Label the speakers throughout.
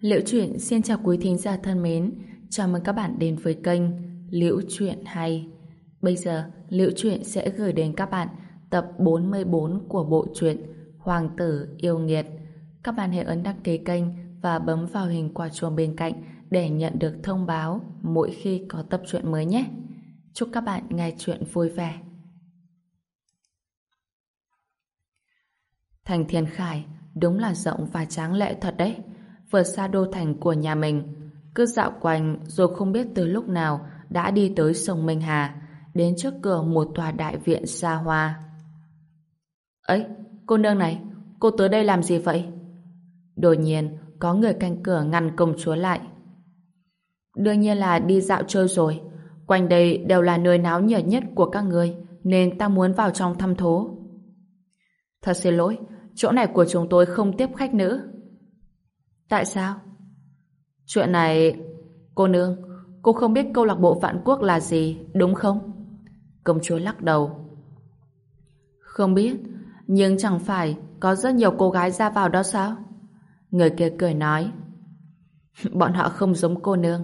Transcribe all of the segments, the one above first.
Speaker 1: Liễu chuyện xin chào quý thính giả thân mến, chào mừng các bạn đến với kênh Liễu chuyện hay. Bây giờ, Liễu chuyện sẽ gửi đến các bạn tập 44 của bộ truyện Hoàng tử yêu nghiệt. Các bạn hãy ấn đăng ký kênh và bấm vào hình quả chuông bên cạnh để nhận được thông báo mỗi khi có tập truyện mới nhé. Chúc các bạn nghe truyện vui vẻ. Thành Thiên Khải đúng là rộng và tráng lệ thật đấy. Vượt xa đô thành của nhà mình. Cứ dạo quanh rồi không biết từ lúc nào đã đi tới sông Minh Hà, đến trước cửa một tòa đại viện xa hoa. Ấy, cô nương này, cô tới đây làm gì vậy? Đột nhiên, có người canh cửa ngăn công chúa lại. Đương nhiên là đi dạo chơi rồi. Quanh đây đều là nơi náo nhiệt nhất của các người, nên ta muốn vào trong thăm thố. Thật xin lỗi, chỗ này của chúng tôi không tiếp khách nữ. Tại sao? Chuyện này... Cô nương, cô không biết câu lạc bộ vạn quốc là gì, đúng không? Công chúa lắc đầu. Không biết, nhưng chẳng phải có rất nhiều cô gái ra vào đó sao? Người kia cười nói. Bọn họ không giống cô nương.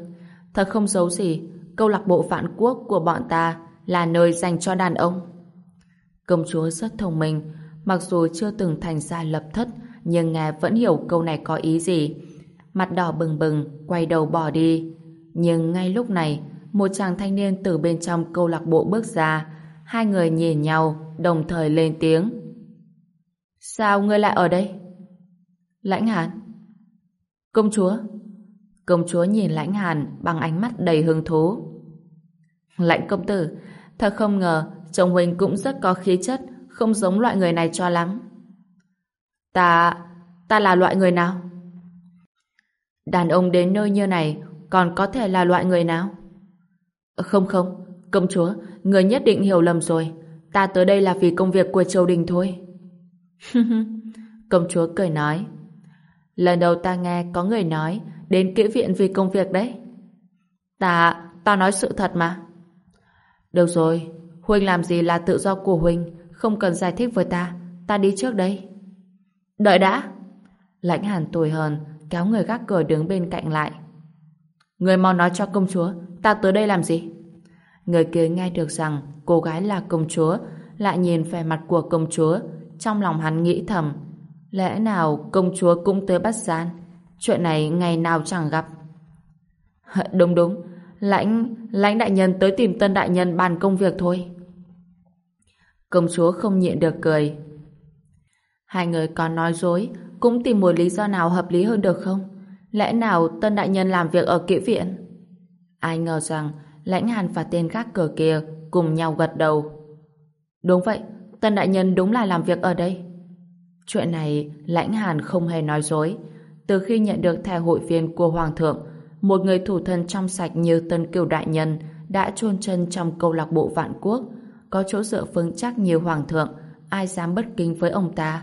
Speaker 1: Thật không giấu gì, câu lạc bộ vạn quốc của bọn ta là nơi dành cho đàn ông. Công chúa rất thông minh, mặc dù chưa từng thành ra lập thất, nhưng nghe vẫn hiểu câu này có ý gì. Mặt đỏ bừng bừng, quay đầu bỏ đi. Nhưng ngay lúc này, một chàng thanh niên từ bên trong câu lạc bộ bước ra. Hai người nhìn nhau, đồng thời lên tiếng. Sao ngươi lại ở đây? Lãnh Hàn. Công chúa. Công chúa nhìn Lãnh Hàn bằng ánh mắt đầy hứng thú. Lãnh công tử, thật không ngờ chồng huynh cũng rất có khí chất, không giống loại người này cho lắm. Ta... ta là loại người nào? Đàn ông đến nơi như này còn có thể là loại người nào? Không không, công chúa, người nhất định hiểu lầm rồi. Ta tới đây là vì công việc của triều đình thôi. công chúa cười nói. Lần đầu ta nghe có người nói đến kỹ viện vì công việc đấy. Ta, ta nói sự thật mà. Được rồi, Huynh làm gì là tự do của Huynh, không cần giải thích với ta. Ta đi trước đây. Đợi đã. Lãnh hàn tồi hờn, kéo người gác cửa đứng bên cạnh lại. Người mau nói cho công chúa, ta tới đây làm gì? Người kia nghe được rằng cô gái là công chúa, lại nhìn vẻ mặt của công chúa, trong lòng hắn nghĩ thầm, lẽ nào công chúa cũng tới bắt gian? Chuyện này ngày nào chẳng gặp. Đúng đúng, lãnh lãnh đại nhân tới tìm tân đại nhân bàn công việc thôi. Công chúa không nhịn được cười. Hai người còn nói dối, cũng tìm một lý do nào hợp lý hơn được không? Lẽ nào tân đại nhân làm việc ở kỹ viện? Ai ngờ rằng lãnh hàn và tên gác cửa kia cùng nhau gật đầu. Đúng vậy, tân đại nhân đúng là làm việc ở đây. Chuyện này lãnh hàn không hề nói dối. Từ khi nhận được thẻ hội viên của Hoàng thượng, một người thủ thân trong sạch như tân kiều đại nhân đã chôn chân trong câu lạc bộ vạn quốc, có chỗ dựa vững chắc như Hoàng thượng, ai dám bất kính với ông ta.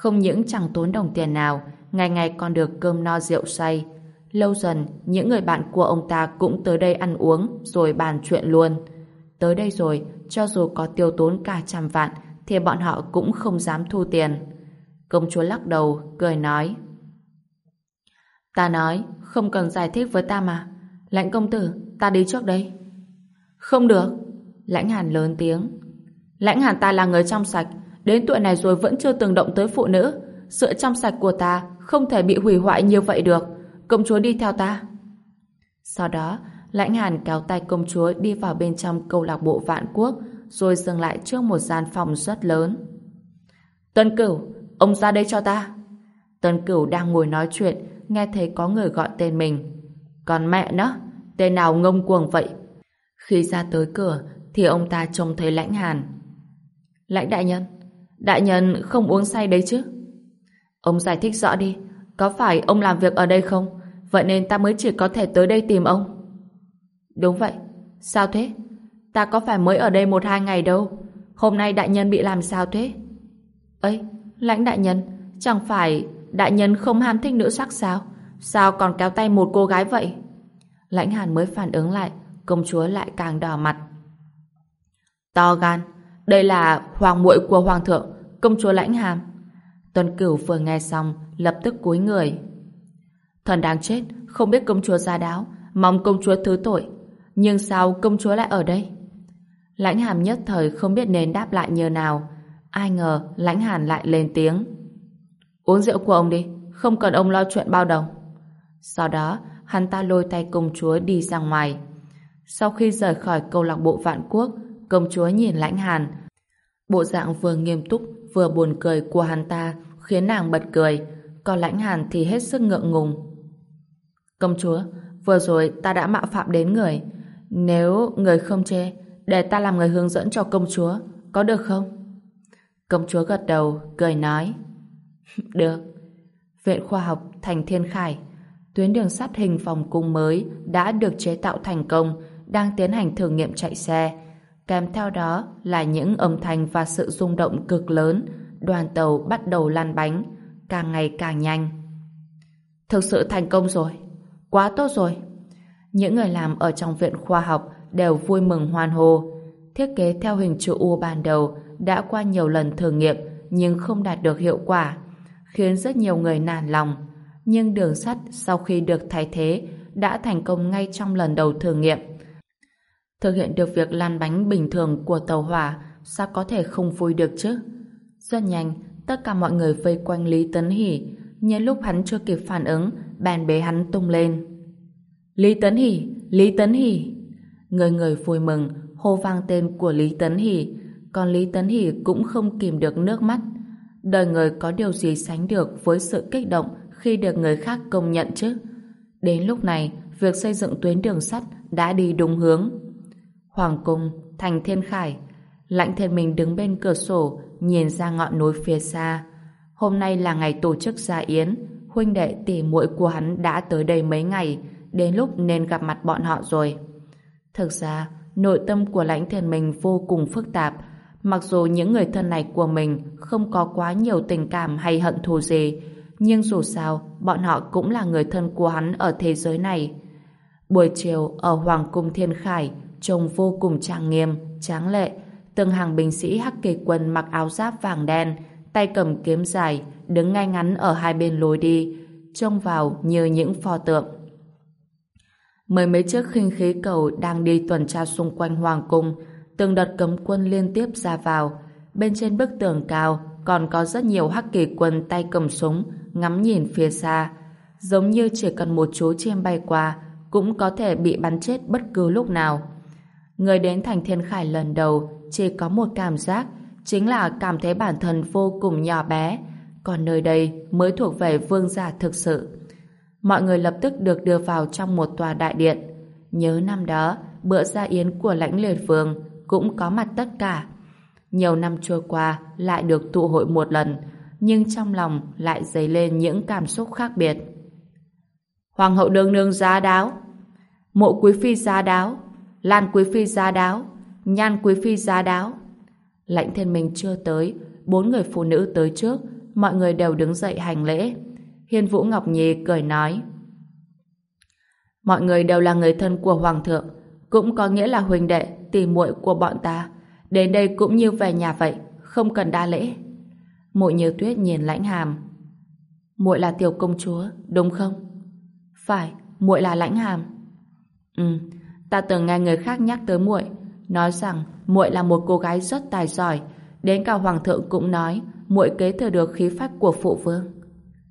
Speaker 1: Không những chẳng tốn đồng tiền nào, ngày ngày còn được cơm no rượu say. Lâu dần, những người bạn của ông ta cũng tới đây ăn uống, rồi bàn chuyện luôn. Tới đây rồi, cho dù có tiêu tốn cả trăm vạn, thì bọn họ cũng không dám thu tiền. Công chúa lắc đầu, cười nói. Ta nói, không cần giải thích với ta mà. Lãnh công tử, ta đi trước đây. Không được. Lãnh hàn lớn tiếng. Lãnh hàn ta là người trong sạch, đến tuổi này rồi vẫn chưa từng động tới phụ nữ. Sự trong sạch của ta không thể bị hủy hoại như vậy được. Công chúa đi theo ta. Sau đó, Lãnh Hàn kéo tay công chúa đi vào bên trong câu lạc bộ vạn quốc, rồi dừng lại trước một gian phòng rất lớn. Tân Cửu, ông ra đây cho ta. Tân Cửu đang ngồi nói chuyện, nghe thấy có người gọi tên mình. Còn mẹ nó, tên nào ngông cuồng vậy? Khi ra tới cửa, thì ông ta trông thấy Lãnh Hàn. Lãnh đại nhân, đại nhân không uống say đấy chứ? Ông giải thích rõ đi, có phải ông làm việc ở đây không? Vậy nên ta mới chỉ có thể tới đây tìm ông. Đúng vậy. Sao thế? Ta có phải mới ở đây một hai ngày đâu. Hôm nay đại nhân bị làm sao thế? ấy lãnh đại nhân, chẳng phải đại nhân không ham thích nữ sắc sao? Sao còn kéo tay một cô gái vậy? Lãnh hàn mới phản ứng lại, công chúa lại càng đỏ mặt. To gan, đây là hoàng muội của hoàng thượng, công chúa lãnh hàm. Tuân Cửu vừa nghe xong, lập tức cúi người. Thần đáng chết, không biết công chúa ra đáo, mong công chúa thứ tội. Nhưng sao công chúa lại ở đây? Lãnh hàm nhất thời không biết nên đáp lại như nào. Ai ngờ lãnh hàn lại lên tiếng. Uống rượu của ông đi, không cần ông lo chuyện bao đồng. Sau đó, hắn ta lôi tay công chúa đi ra ngoài. Sau khi rời khỏi câu lạc bộ vạn quốc, công chúa nhìn lãnh hàn. Bộ dạng vừa nghiêm túc, vừa buồn cười của hắn ta khiến nàng bật cười, còn lãnh hàn thì hết sức ngượng ngùng. Công chúa, vừa rồi ta đã mạo phạm đến người. Nếu người không chê, để ta làm người hướng dẫn cho công chúa, có được không? Công chúa gật đầu, cười nói. được. Viện Khoa học Thành Thiên Khải tuyến đường sắt hình phòng cung mới đã được chế tạo thành công, đang tiến hành thử nghiệm chạy xe. Kèm theo đó là những âm thanh và sự rung động cực lớn, đoàn tàu bắt đầu lăn bánh, càng ngày càng nhanh. Thực sự thành công rồi, quá tốt rồi. Những người làm ở trong viện khoa học đều vui mừng hoan hô. Thiết kế theo hình chữ U ban đầu đã qua nhiều lần thử nghiệm nhưng không đạt được hiệu quả, khiến rất nhiều người nản lòng nhưng đường sắt sau khi được thay thế đã thành công ngay trong lần đầu thử nghiệm. Thực hiện được việc lăn bánh bình thường của tàu hỏa sao có thể không vui được chứ? Rất nhanh, tất cả mọi người vây quanh Lý Tấn Hỷ nhân lúc hắn chưa kịp phản ứng bàn bế hắn tung lên. Lý Tấn Hỷ! Lý Tấn Hỷ! Người người vui mừng hô vang tên của Lý Tấn Hỷ còn Lý Tấn Hỷ cũng không kìm được nước mắt. Đời người có điều gì sánh được với sự kích động khi được người khác công nhận chứ. Đến lúc này, việc xây dựng tuyến đường sắt đã đi đúng hướng. Hoàng cung, thành thiên khải, Lãnh thiên mình đứng bên cửa sổ, nhìn ra ngọn núi phía xa. Hôm nay là ngày tổ chức gia yến, huynh đệ tỷ muội của hắn đã tới đây mấy ngày, đến lúc nên gặp mặt bọn họ rồi. Thực ra, nội tâm của lãnh thiên mình vô cùng phức tạp, mặc dù những người thân này của mình không có quá nhiều tình cảm hay hận thù gì, nhưng dù sao, bọn họ cũng là người thân của hắn ở thế giới này. Buổi chiều, ở Hoàng Cung Thiên Khải, trông vô cùng trang nghiêm, tráng lệ. Từng hàng binh sĩ hắc kỳ quân mặc áo giáp vàng đen, tay cầm kiếm dài, đứng ngay ngắn ở hai bên lối đi, trông vào như những pho tượng. Mười mấy chiếc khinh khí cầu đang đi tuần tra xung quanh Hoàng Cung, từng đợt cấm quân liên tiếp ra vào. Bên trên bức tường cao còn có rất nhiều hắc kỳ quân tay cầm súng, ngắm nhìn phía xa, giống như chỉ cần một chú chim bay qua cũng có thể bị bắn chết bất cứ lúc nào. Người đến thành thiên khải lần đầu chỉ có một cảm giác, chính là cảm thấy bản thân vô cùng nhỏ bé, còn nơi đây mới thuộc về vương giả thực sự. Mọi người lập tức được đưa vào trong một tòa đại điện. Nhớ năm đó, bữa gia yến của lãnh liệt vương cũng có mặt tất cả. Nhiều năm trôi qua lại được tụ hội một lần, nhưng trong lòng lại dấy lên những cảm xúc khác biệt. Hoàng hậu đương nương giá đáo, mộ quý phi giá đáo, lan quý phi giá đáo, nhan quý phi giá đáo. Lãnh thiên mình chưa tới, bốn người phụ nữ tới trước, mọi người đều đứng dậy hành lễ. Hiên Vũ Ngọc Nhi cười nói Mọi người đều là người thân của Hoàng thượng, cũng có nghĩa là huynh đệ, tỷ muội của bọn ta. Đến đây cũng như về nhà vậy, không cần đa lễ. Muội như tuyết nhìn lãnh hàm. muội là tiểu công chúa, đúng không? Phải, muội là lãnh hàm. Ừ, ta từng nghe người khác nhắc tới muội, nói rằng muội là một cô gái rất tài giỏi, đến cả hoàng thượng cũng nói muội kế thừa được khí phách của phụ vương.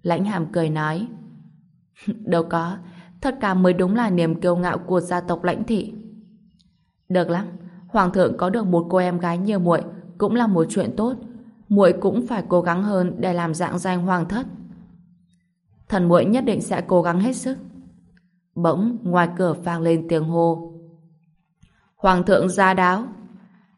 Speaker 1: Lãnh hàm cười nói, đâu có, thật cả mới đúng là niềm kiêu ngạo của gia tộc lãnh thị. Được lắm, hoàng thượng có được một cô em gái như muội cũng là một chuyện tốt, muội cũng phải cố gắng hơn để làm dạng danh hoàng thất. Thần muội nhất định sẽ cố gắng hết sức. Bỗng ngoài cửa vang lên tiếng hô. Hoàng thượng ra đáo.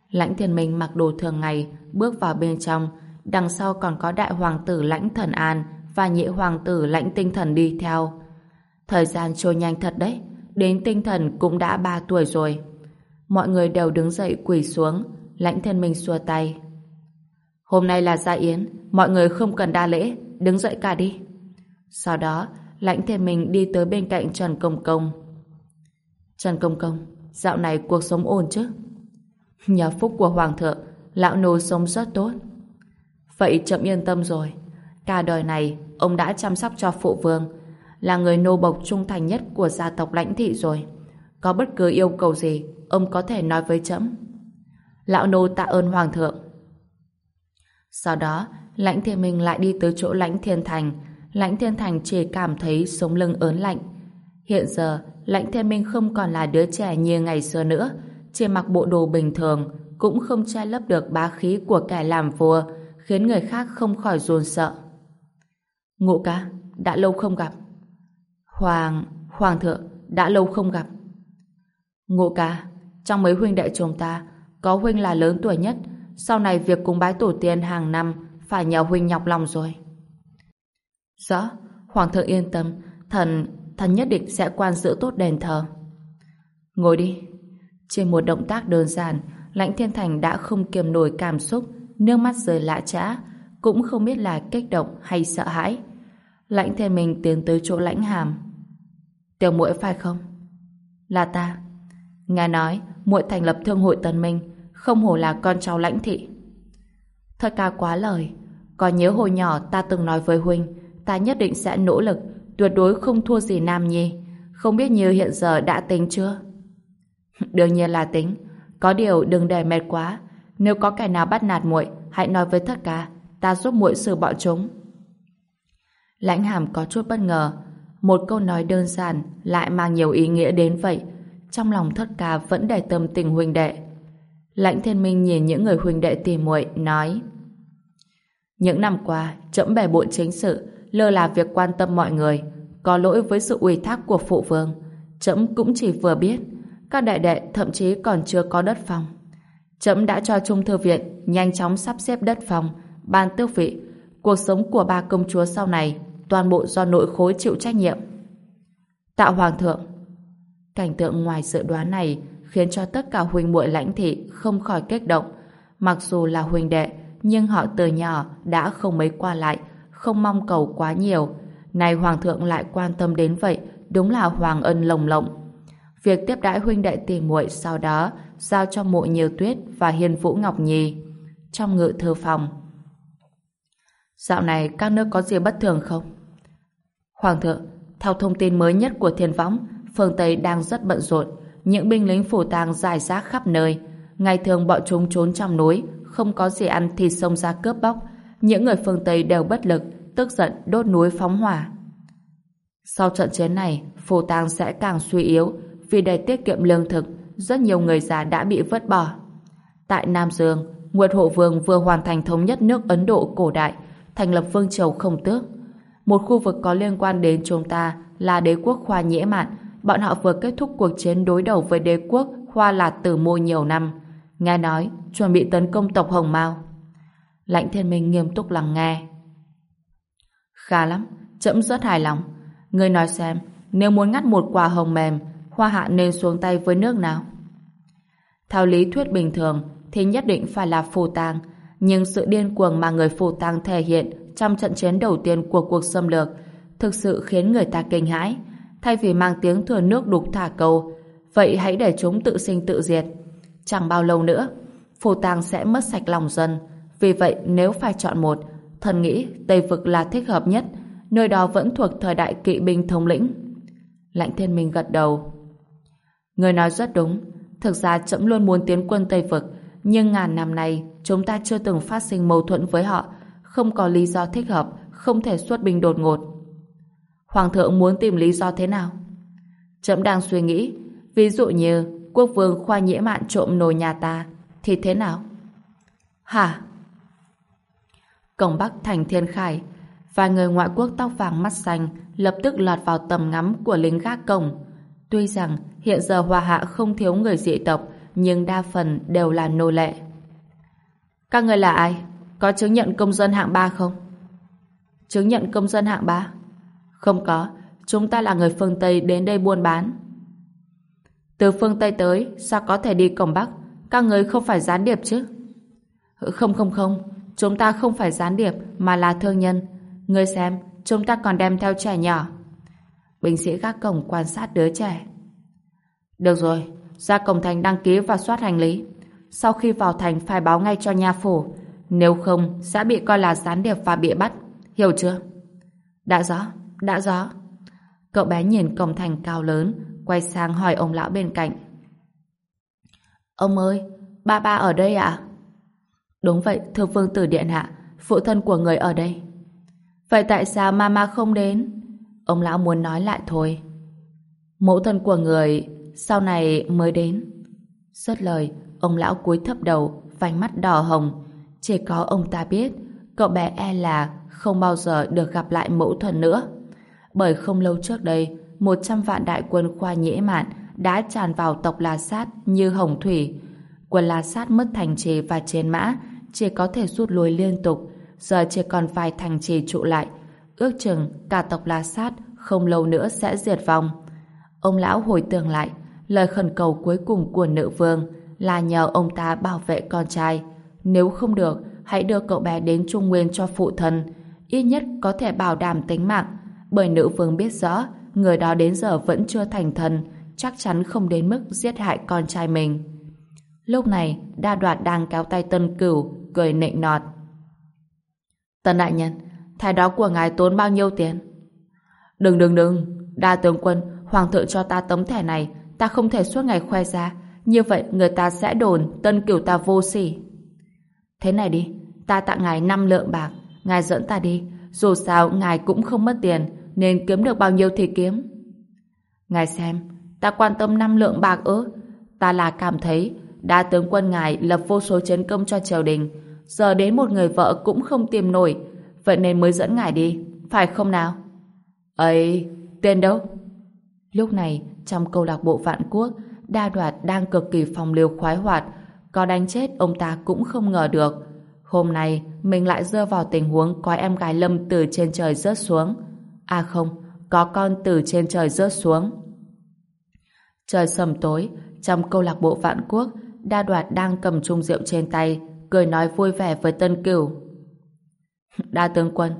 Speaker 1: Lãnh thiên minh mặc đồ thường ngày, bước vào bên trong, đằng sau còn có đại hoàng tử lãnh thần an và nhị hoàng tử lãnh tinh thần đi theo. Thời gian trôi nhanh thật đấy, đến tinh thần cũng đã ba tuổi rồi. Mọi người đều đứng dậy quỳ xuống, lãnh thiên minh xua tay. Hôm nay là gia yến, mọi người không cần đa lễ, đứng dậy cả đi. Sau đó, lãnh thiên mình đi tới bên cạnh Trần Công Công. Trần Công Công, dạo này cuộc sống ổn chứ? Nhờ phúc của Hoàng thượng, lão nô sống rất tốt. Vậy chậm yên tâm rồi. Cả đời này, ông đã chăm sóc cho phụ vương. là người nô bộc trung thành nhất của gia tộc lãnh thị rồi. Có bất cứ yêu cầu gì, ông có thể nói với trẫm. Lão nô tạ ơn hoàng thượng. Sau đó, lãnh thiên minh lại đi tới chỗ lãnh thiên thành. Lãnh thiên thành chỉ cảm thấy sống lưng ớn lạnh. Hiện giờ, lãnh thiên minh không còn là đứa trẻ như ngày xưa nữa. Chỉ mặc bộ đồ bình thường, cũng không che lấp được bá khí của kẻ làm vua, khiến người khác không khỏi run sợ. Ngộ ca, đã lâu không gặp. Hoàng, Hoàng thượng, đã lâu không gặp. Ngộ ca, trong mấy huynh đệ chúng ta, có huynh là lớn tuổi nhất, sau này việc cúng bái tổ tiên hàng năm phải nhờ huynh nhọc lòng rồi. Rõ, Hoàng thượng yên tâm, thần, thần nhất định sẽ quan giữ tốt đền thờ. Ngồi đi. Trên một động tác đơn giản, Lãnh Thiên Thành đã không kiềm nổi cảm xúc, nước mắt rơi lạ trã, cũng không biết là kích động hay sợ hãi. Lãnh Thiên Minh tiến tới chỗ lãnh hàm. Tiểu muội phải không? Là ta. Nghe nói, muội thành lập thương hội Tân Minh, không hổ là con cháu lãnh thị. Thật ca quá lời. Có nhớ hồi nhỏ ta từng nói với huynh, ta nhất định sẽ nỗ lực, tuyệt đối không thua gì Nam Nhi. Không biết như hiện giờ đã tính chưa? Đương nhiên là tính. Có điều đừng để mệt quá. Nếu có kẻ nào bắt nạt muội, hãy nói với thất ca, ta giúp muội xử bọn chúng. Lãnh hàm có chút bất ngờ. Một câu nói đơn giản lại mang nhiều ý nghĩa đến vậy. Trong lòng thất ca vẫn để tâm tình huynh đệ. Lãnh thiên minh nhìn những người huynh đệ tìm muội nói Những năm qua, trẫm bề bộn chính sự, lơ là việc quan tâm mọi người, có lỗi với sự ủy thác của phụ vương. Trẫm cũng chỉ vừa biết, các đại đệ thậm chí còn chưa có đất phòng. Trẫm đã cho Trung Thư Viện nhanh chóng sắp xếp đất phòng, ban tước vị. Cuộc sống của ba công chúa sau này toàn bộ do nội khối chịu trách nhiệm. Tạ Hoàng thượng Cảnh tượng ngoài dự đoán này khiến cho tất cả huynh muội lãnh thị không khỏi kích động. Mặc dù là huynh đệ, nhưng họ từ nhỏ đã không mấy qua lại, không mong cầu quá nhiều. Này Hoàng thượng lại quan tâm đến vậy, đúng là Hoàng ân lồng lộng. Việc tiếp đãi huynh đệ tỷ muội sau đó giao cho mộ nhiều tuyết và hiền vũ ngọc nhi trong ngự thư phòng. Dạo này các nước có gì bất thường không? Hoàng thượng, theo thông tin mới nhất của thiên võng, phương Tây đang rất bận rộn. Những binh lính phủ tàng dài rác khắp nơi. Ngày thường bọn chúng trốn trong núi, không có gì ăn thì xông ra cướp bóc. Những người phương Tây đều bất lực, tức giận đốt núi phóng hỏa. Sau trận chiến này, phù tang sẽ càng suy yếu, vì để tiết kiệm lương thực, rất nhiều người già đã bị vứt bỏ. Tại Nam Dương, Nguyệt Hộ Vương vừa hoàn thành thống nhất nước Ấn Độ cổ đại, thành lập vương triều không tước. Một khu vực có liên quan đến chúng ta là đế quốc Khoa Nhễ Mạn, bọn họ vừa kết thúc cuộc chiến đối đầu với đế quốc Hoa Lạt Tử Mô nhiều năm. Nghe nói, chuẩn bị tấn công tộc Hồng Mao. Lãnh Thiên Minh nghiêm túc lắng nghe. Khá lắm, chậm rất hài lòng. Ngươi nói xem, nếu muốn ngắt một quả hồng mềm, Hoa Hạ nên xuống tay với nước nào? Theo lý thuyết bình thường thì nhất định phải là phù tang, nhưng sự điên cuồng mà người phù tang thể hiện trong trận chiến đầu tiên của cuộc xâm lược thực sự khiến người ta kinh hãi. Thay vì mang tiếng thừa nước đục thả câu, vậy hãy để chúng tự sinh tự diệt. Chẳng bao lâu nữa, phù tang sẽ mất sạch lòng dân. Vì vậy nếu phải chọn một, thần nghĩ Tây Vực là thích hợp nhất, nơi đó vẫn thuộc thời đại kỵ binh thống lĩnh. Lãnh thiên minh gật đầu. Người nói rất đúng. Thực ra trẫm luôn muốn tiến quân Tây Vực, nhưng ngàn năm nay chúng ta chưa từng phát sinh mâu thuẫn với họ, không có lý do thích hợp, không thể xuất binh đột ngột. Hoàng thượng muốn tìm lý do thế nào? Trẫm đang suy nghĩ, ví dụ như quốc vương khoa nhễ mạn trộm nồi nhà ta, thì thế nào? Hả? Cổng Bắc thành thiên khải, vài người ngoại quốc tóc vàng mắt xanh lập tức lọt vào tầm ngắm của lính gác cổng. Tuy rằng hiện giờ hòa Hạ không thiếu người dị tộc, nhưng đa phần đều là nô lệ. Các người là ai? Có chứng nhận công dân hạng 3 không? Chứng nhận công dân hạng 3? Không có, chúng ta là người phương Tây đến đây buôn bán. Từ phương Tây tới, sao có thể đi cổng Bắc? Các người không phải gián điệp chứ? Không không không, chúng ta không phải gián điệp mà là thương nhân. Ngươi xem, chúng ta còn đem theo trẻ nhỏ. Binh sĩ gác cổng quan sát đứa trẻ. Được rồi, ra cổng thành đăng ký và soát hành lý. Sau khi vào thành phải báo ngay cho nha phủ. Nếu không, sẽ bị coi là gián điệp và bị bắt. Hiểu chưa? Đã rõ, đã rõ. Cậu bé nhìn cổng thành cao lớn, quay sang hỏi ông lão bên cạnh. Ông ơi, ba ba ở đây ạ? Đúng vậy, thưa vương tử điện hạ, phụ thân của người ở đây. Vậy tại sao mama không đến? Ông lão muốn nói lại thôi. Mẫu thân của người sau này mới đến. Xuất lời, ông lão cúi thấp đầu, vành mắt đỏ hồng. Chỉ có ông ta biết, cậu bé e là không bao giờ được gặp lại mẫu thân nữa. Bởi không lâu trước đây, 100 vạn đại quân khoa nhễ mạn đã tràn vào tộc La Sát như hồng thủy. Quân La Sát mất thành trì và chiến mã, chỉ có thể rút lui liên tục, giờ chỉ còn vài thành trì trụ lại. Ước chừng cả tộc La Sát không lâu nữa sẽ diệt vong. Ông lão hồi tưởng lại, lời khẩn cầu cuối cùng của nữ vương là nhờ ông ta bảo vệ con trai. Nếu không được, hãy đưa cậu bé đến Trung Nguyên cho phụ thân, ít nhất có thể bảo đảm tính mạng, bởi nữ vương biết rõ người đó đến giờ vẫn chưa thành thần, chắc chắn không đến mức giết hại con trai mình. Lúc này, đa đoạt đang kéo tay tân cửu, cười nịnh nọt. Tân đại nhân, thai đó của ngài tốn bao nhiêu tiền? Đừng đừng đừng, đa tướng quân, hoàng thượng cho ta tấm thẻ này, ta không thể suốt ngày khoe ra, như vậy người ta sẽ đồn tân cửu ta vô sỉ. Thế này đi, ta tặng ngài 5 lượng bạc, ngài dẫn ta đi, dù sao ngài cũng không mất tiền, nên kiếm được bao nhiêu thì kiếm. Ngài xem, ta quan tâm 5 lượng bạc ư? Ta là cảm thấy đa tướng quân ngài lập vô số chiến công cho triều đình, giờ đến một người vợ cũng không tìm nổi, vậy nên mới dẫn ngài đi, phải không nào? ấy tên đâu? Lúc này, trong câu lạc bộ vạn quốc, đa đoạt đang cực kỳ phòng liều khoái hoạt, có đánh chết ông ta cũng không ngờ được. Hôm nay, mình lại rơi vào tình huống có em gái Lâm từ trên trời rớt xuống. À không, có con từ trên trời rớt xuống. Trời sầm tối, trong câu lạc bộ vạn quốc, đa đoạt đang cầm chung rượu trên tay, cười nói vui vẻ với tân cửu. Đa tướng quân,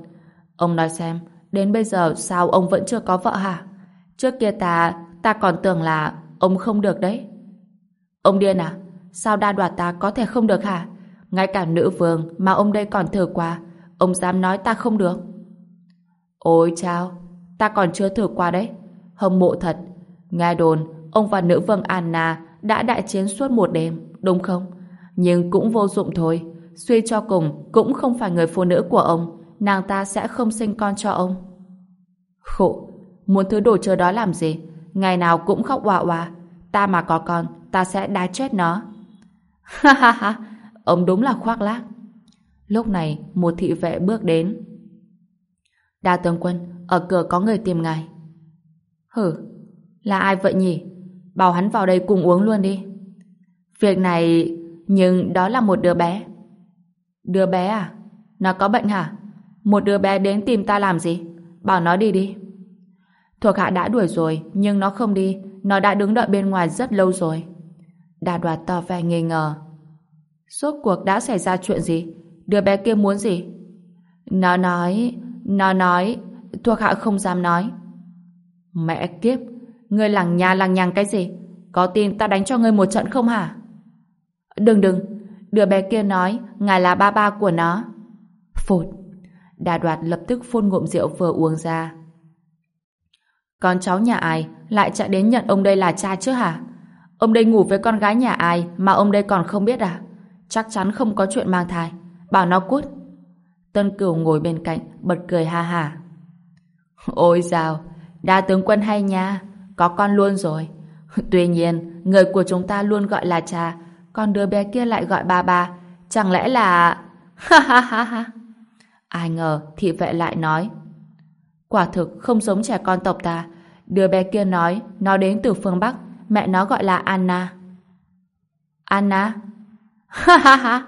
Speaker 1: ông nói xem, đến bây giờ sao ông vẫn chưa có vợ hả? Trước kia ta, ta còn tưởng là ông không được đấy. Ông điên à? Sao đa đoạt ta có thể không được hả? Ngay cả nữ vương mà ông đây còn thử qua, ông dám nói ta không được. Ôi chao, ta còn chưa thử qua đấy. Hâm mộ thật. Nghe đồn, ông và nữ vương Anna đã đại chiến suốt một đêm, đúng không? Nhưng cũng vô dụng thôi. Suy cho cùng, cũng không phải người phụ nữ của ông. Nàng ta sẽ không sinh con cho ông. Khổ, muốn thứ đồ chơi đó làm gì? Ngày nào cũng khóc oà oà. Ta mà có con, ta sẽ đá chết nó. Ha ha ha, ông đúng là khoác lác. Lúc này, một thị vệ bước đến. Đa tướng quân, ở cửa có người tìm ngài. Hử, là ai vậy nhỉ? Bảo hắn vào đây cùng uống luôn đi. Việc này, nhưng đó là một đứa bé. Đứa bé à? Nó có bệnh hả? Một đứa bé đến tìm ta làm gì? Bảo nó đi đi. Thuộc hạ đã đuổi rồi, nhưng nó không đi. Nó đã đứng đợi bên ngoài rất lâu rồi. Đà đoạt tỏ vẻ nghi ngờ. Suốt cuộc đã xảy ra chuyện gì? Đứa bé kia muốn gì? Nó nói... Nó nói... Thuộc hạ không dám nói. Mẹ kiếp! Ngươi lằng nhà lằng nhằng cái gì? Có tin ta đánh cho ngươi một trận không hả? Đừng đừng! Đứa bé kia nói ngài là ba ba của nó. Phụt! Đà đoạt lập tức phun ngụm rượu vừa uống ra. Con cháu nhà ai lại chạy đến nhận ông đây là cha chứ hả? Ông đây ngủ với con gái nhà ai mà ông đây còn không biết à? Chắc chắn không có chuyện mang thai. Bảo nó cút. Tân Cửu ngồi bên cạnh, bật cười ha ha. Ôi dào, đa tướng quân hay nha, có con luôn rồi. Tuy nhiên, người của chúng ta luôn gọi là cha, còn đứa bé kia lại gọi ba ba. Chẳng lẽ là... Ha ha ha ha. Ai ngờ, thị vệ lại nói. Quả thực không giống trẻ con tộc ta. Đứa bé kia nói, nó đến từ phương Bắc, mẹ nó gọi là Anna. Anna? Ha ha ha!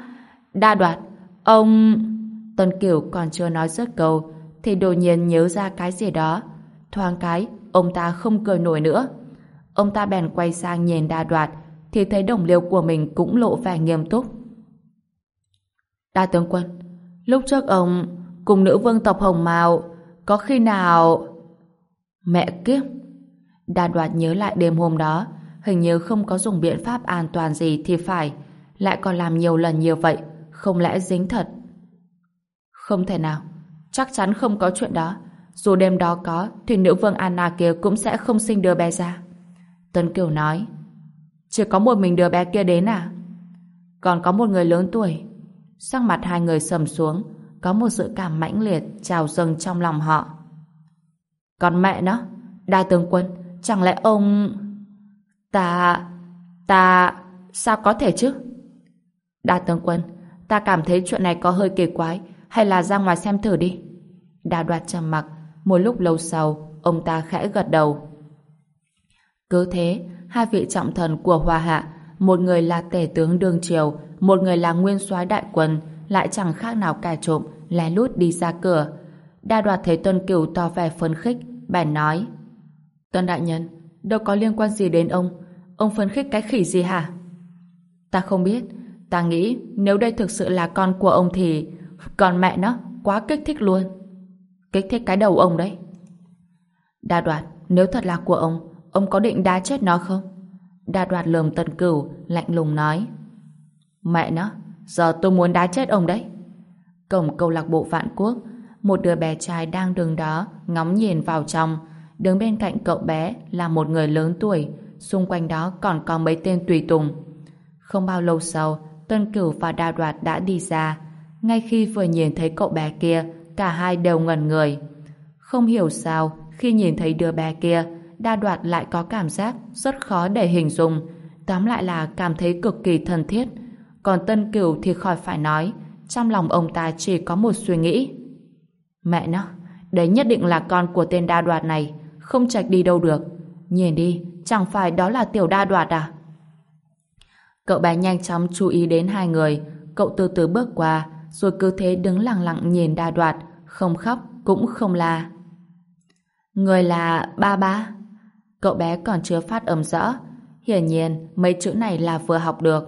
Speaker 1: Đa đoạt, ông... Tân Kiều còn chưa nói rớt câu, thì đột nhiên nhớ ra cái gì đó. Thoáng cái, ông ta không cười nổi nữa. Ông ta bèn quay sang nhìn đa đoạt, thì thấy đồng liêu của mình cũng lộ vẻ nghiêm túc. Đa tướng quân, lúc trước ông cùng nữ vương tộc Hồng mào có khi nào... Mẹ kiếp! Đa đoạt nhớ lại đêm hôm đó, hình như không có dùng biện pháp an toàn gì thì phải, lại còn làm nhiều lần như vậy, không lẽ dính thật. Không thể nào, chắc chắn không có chuyện đó dù đêm đó có, thì nữ vương Anna kia cũng sẽ không sinh đứa bé ra. Tân Kiều nói, chỉ có một mình đứa bé kia đến à? Còn có một người lớn tuổi. Sắc mặt hai người sầm xuống, có một sự cảm mãnh liệt trào dâng trong lòng họ. Còn mẹ nó, đa tướng quân, chẳng lẽ ông... Ta... ta... sao có thể chứ? Đa tướng quân, ta cảm thấy chuyện này có hơi kỳ quái, hay là ra ngoài xem thử đi. Đa đoạt trầm mặc, một lúc lâu sau, ông ta khẽ gật đầu. Cứ thế, hai vị trọng thần của Hoa Hạ, một người là tể tướng Đương Triều, một người là nguyên soái đại quân, lại chẳng khác nào kẻ trộm, lén lút đi ra cửa. Đa đoạt thấy Tuân Cửu tỏ vẻ phấn khích, bèn nói. Tuân đại nhân, đâu có liên quan gì đến ông, ông phấn khích cái khỉ gì hả? Ta không biết, ta nghĩ nếu đây thực sự là con của ông thì còn mẹ nó quá kích thích luôn. Kích thích cái đầu ông đấy. Đa đoạt, nếu thật là của ông, ông có định đá chết nó không? Đa đoạt lườm tần cửu, lạnh lùng nói. Mẹ nó, giờ tôi muốn đá chết ông đấy. Cổng câu lạc bộ vạn quốc, một đứa bé trai đang đứng đó, ngóng nhìn vào trong. Đứng bên cạnh cậu bé là một người lớn tuổi, xung quanh đó còn có mấy tên tùy tùng. Không bao lâu sau, Tân Cửu và Đa Đoạt đã đi ra. Ngay khi vừa nhìn thấy cậu bé kia, cả hai đều ngẩn người. Không hiểu sao, khi nhìn thấy đứa bé kia, Đa Đoạt lại có cảm giác rất khó để hình dung. Tóm lại là cảm thấy cực kỳ thân thiết. Còn Tân Cửu thì khỏi phải nói, trong lòng ông ta chỉ có một suy nghĩ. Mẹ nó, đấy nhất định là con của tên Đa Đoạt này, không trạch đi đâu được. Nhìn đi, chẳng phải đó là tiểu Đa Đoạt à? Cậu bé nhanh chóng chú ý đến hai người, cậu từ từ bước qua, rồi cứ thế đứng lặng lặng nhìn đa đoạt, không khóc cũng không la. Người là ba ba. Cậu bé còn chưa phát âm rõ, hiển nhiên mấy chữ này là vừa học được.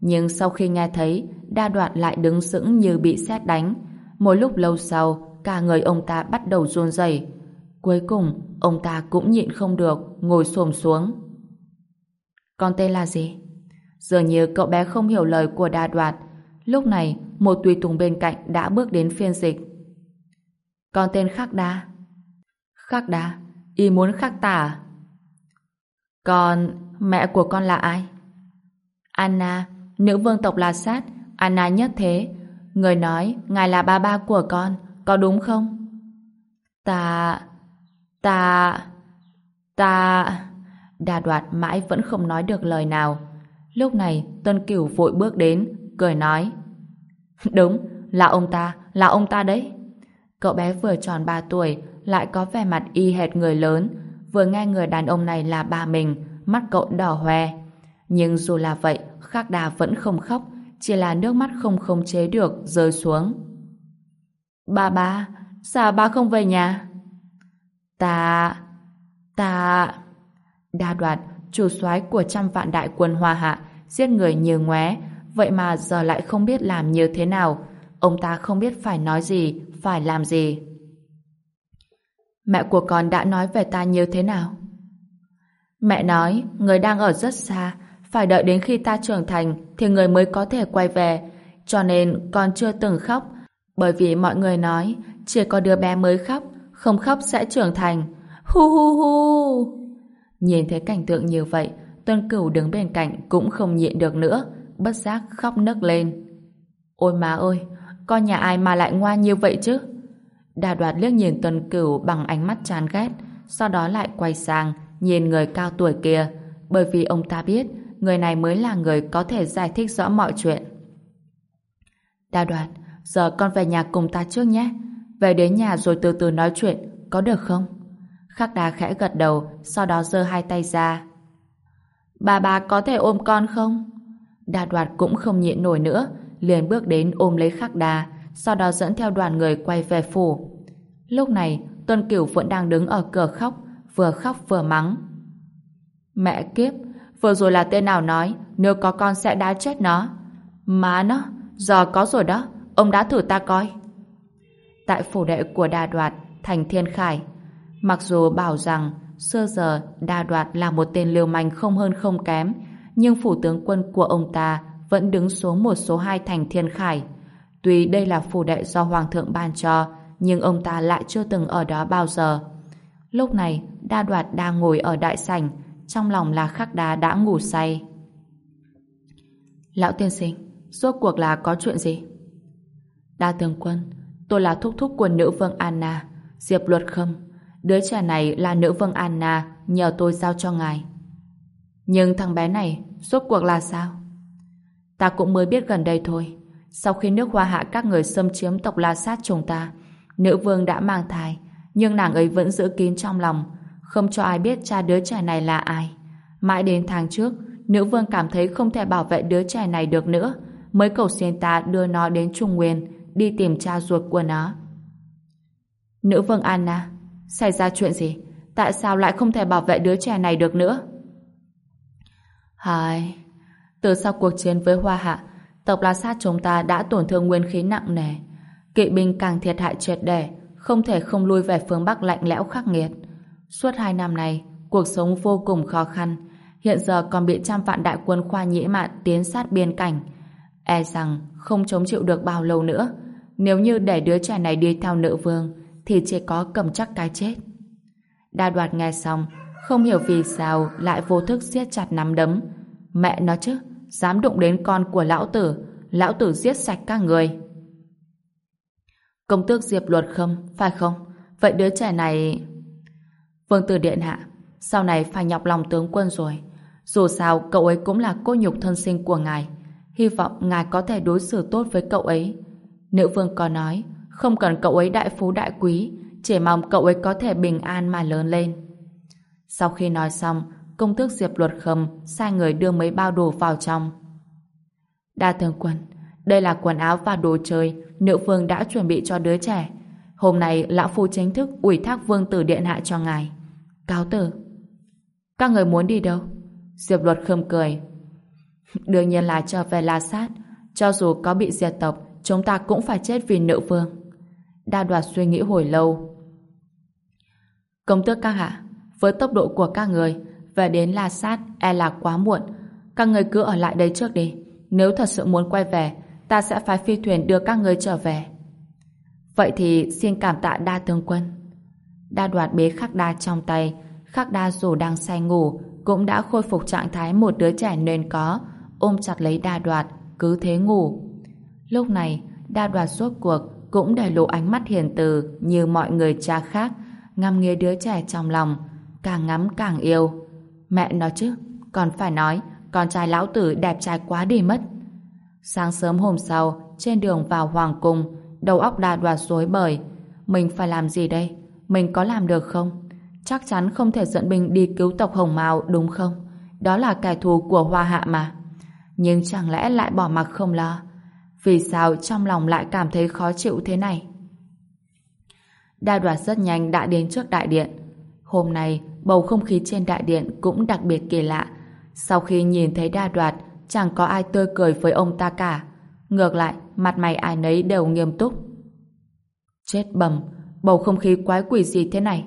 Speaker 1: Nhưng sau khi nghe thấy, đa đoạt lại đứng sững như bị sét đánh. Một lúc lâu sau, cả người ông ta bắt đầu run rẩy. Cuối cùng, ông ta cũng nhịn không được, ngồi xổm xuống. Con tên là gì? Dường như cậu bé không hiểu lời của đa đoạt. Lúc này, một tùy tùng bên cạnh đã bước đến phiên dịch. Con tên Khắc Đa. Khắc Đa? Y muốn khắc tà. à? Còn mẹ của con là ai? Anna, nữ vương tộc La Sát, Anna nhất thế. Người nói ngài là ba ba của con, có đúng không? Ta... ta... ta... Đà đoạt mãi vẫn không nói được lời nào. Lúc này, Tuân Cửu vội bước đến, cười nói. Đúng, là ông ta, là ông ta đấy. Cậu bé vừa tròn 3 tuổi, lại có vẻ mặt y hệt người lớn. Vừa nghe người đàn ông này là ba mình, mắt cậu đỏ hoe. Nhưng dù là vậy, Khắc Đà vẫn không khóc, chỉ là nước mắt không khống chế được, rơi xuống. Ba ba, sao ba không về nhà? Ta... ta... Đa đoạt, chủ soái của trăm vạn đại quân Hoa Hạ, giết người như ngoé, vậy mà giờ lại không biết làm như thế nào. Ông ta không biết phải nói gì, phải làm gì. Mẹ của con đã nói về ta như thế nào? Mẹ nói, người đang ở rất xa, phải đợi đến khi ta trưởng thành thì người mới có thể quay về, cho nên con chưa từng khóc, bởi vì mọi người nói chỉ có đứa bé mới khóc, không khóc sẽ trưởng thành. Hu hu hu! Nhìn thấy cảnh tượng như vậy, Tuân Cửu đứng bên cạnh cũng không nhịn được nữa, bất giác khóc nức lên. Ôi má ơi, con nhà ai mà lại ngoan như vậy chứ? Đà đoạt liếc nhìn tuần Cửu bằng ánh mắt chán ghét, sau đó lại quay sang nhìn người cao tuổi kia, bởi vì ông ta biết người này mới là người có thể giải thích rõ mọi chuyện. Đà đoạt, giờ con về nhà cùng ta trước nhé. Về đến nhà rồi từ từ nói chuyện, có được không? Khắc đà khẽ gật đầu, sau đó giơ hai tay ra. Bà bà có thể ôm con không? Đa đoạt cũng không nhịn nổi nữa, liền bước đến ôm lấy khắc đà, sau đó dẫn theo đoàn người quay về phủ. Lúc này, Tuân Cửu vẫn đang đứng ở cửa khóc, vừa khóc vừa mắng. Mẹ kiếp, vừa rồi là tên nào nói, nếu có con sẽ đá chết nó. Má nó, giờ có rồi đó, ông đã thử ta coi. Tại phủ đệ của Đa Đoạt, thành Thiên Khải, mặc dù bảo rằng xưa giờ Đa Đoạt là một tên liều manh không hơn không kém, nhưng phủ tướng quân của ông ta vẫn đứng số một số hai thành Thiên Khải. Tuy đây là phủ đệ do Hoàng thượng ban cho, nhưng ông ta lại chưa từng ở đó bao giờ. Lúc này, Đa Đoạt đang ngồi ở đại sảnh, trong lòng là khắc đá đã ngủ say. Lão tiên sinh, rốt cuộc là có chuyện gì? Đa tướng quân, tôi là thúc thúc của nữ vương Anna, Diệp Luật Khâm. Đứa trẻ này là nữ vương Anna, nhờ tôi giao cho ngài. Nhưng thằng bé này, rốt cuộc là sao? Ta cũng mới biết gần đây thôi. Sau khi nước hoa hạ các người xâm chiếm tộc La Sát chúng ta, nữ vương đã mang thai, nhưng nàng ấy vẫn giữ kín trong lòng, không cho ai biết cha đứa trẻ này là ai. Mãi đến tháng trước, nữ vương cảm thấy không thể bảo vệ đứa trẻ này được nữa, mới cầu xin ta đưa nó đến Trung Nguyên, đi tìm cha ruột của nó. Nữ vương Anna, xảy ra chuyện gì? Tại sao lại không thể bảo vệ đứa trẻ này được nữa? Hai, từ sau cuộc chiến với Hoa Hạ, tộc La Sát chúng ta đã tổn thương nguyên khí nặng nề. Kỵ binh càng thiệt hại triệt để, không thể không lui về phương Bắc lạnh lẽo khắc nghiệt. Suốt hai năm này, cuộc sống vô cùng khó khăn. Hiện giờ còn bị trăm vạn đại quân khoa nhĩ mạn tiến sát biên cảnh. E rằng không chống chịu được bao lâu nữa. Nếu như để đứa trẻ này đi theo nữ vương, thì chỉ có cầm chắc cái chết. Đa đoạt nghe xong, không hiểu vì sao lại vô thức siết chặt nắm đấm. Mẹ nó chứ, dám đụng đến con của lão tử, lão tử giết sạch các người. Công tước Diệp Luật Khâm, phải không? Vậy đứa trẻ này... Vương Tử Điện Hạ, sau này phải nhọc lòng tướng quân rồi. Dù sao, cậu ấy cũng là cô nhục thân sinh của ngài. Hy vọng ngài có thể đối xử tốt với cậu ấy. Nữ vương có nói, không cần cậu ấy đại phú đại quý, chỉ mong cậu ấy có thể bình an mà lớn lên. Sau khi nói xong, công tước Diệp Luật Khâm sai người đưa mấy bao đồ vào trong. Đa thường quân, đây là quần áo và đồ chơi nữ vương đã chuẩn bị cho đứa trẻ. Hôm nay lão phu chính thức ủy thác vương tử điện hạ cho ngài. Cáo tử. Các người muốn đi đâu? Diệp luật khâm cười. Đương nhiên là trở về La Sát. Cho dù có bị diệt tộc, chúng ta cũng phải chết vì nữ vương. Đa đoạt suy nghĩ hồi lâu. Công tước các hạ, với tốc độ của các người, về đến La Sát e là quá muộn. Các người cứ ở lại đây trước đi. Nếu thật sự muốn quay về, ta sẽ phái phi thuyền đưa các người trở về. Vậy thì xin cảm tạ đa tướng quân. Đa đoạt bế khắc đa trong tay, khắc đa dù đang say ngủ, cũng đã khôi phục trạng thái một đứa trẻ nên có, ôm chặt lấy đa đoạt, cứ thế ngủ. Lúc này, đa đoạt suốt cuộc cũng để lộ ánh mắt hiền từ như mọi người cha khác, ngắm nghía đứa trẻ trong lòng, càng ngắm càng yêu. Mẹ nói chứ, còn phải nói, con trai lão tử đẹp trai quá đi mất. Sáng sớm hôm sau, trên đường vào Hoàng Cung, đầu óc đa đoạt rối bời. Mình phải làm gì đây? Mình có làm được không? Chắc chắn không thể dẫn binh đi cứu tộc Hồng Mao đúng không? Đó là kẻ thù của Hoa Hạ mà. Nhưng chẳng lẽ lại bỏ mặc không lo? Vì sao trong lòng lại cảm thấy khó chịu thế này? Đa đoạt rất nhanh đã đến trước đại điện. Hôm nay, bầu không khí trên đại điện cũng đặc biệt kỳ lạ. Sau khi nhìn thấy đa đoạt, chẳng có ai tươi cười với ông ta cả. Ngược lại, mặt mày ai nấy đều nghiêm túc. Chết bầm, bầu không khí quái quỷ gì thế này?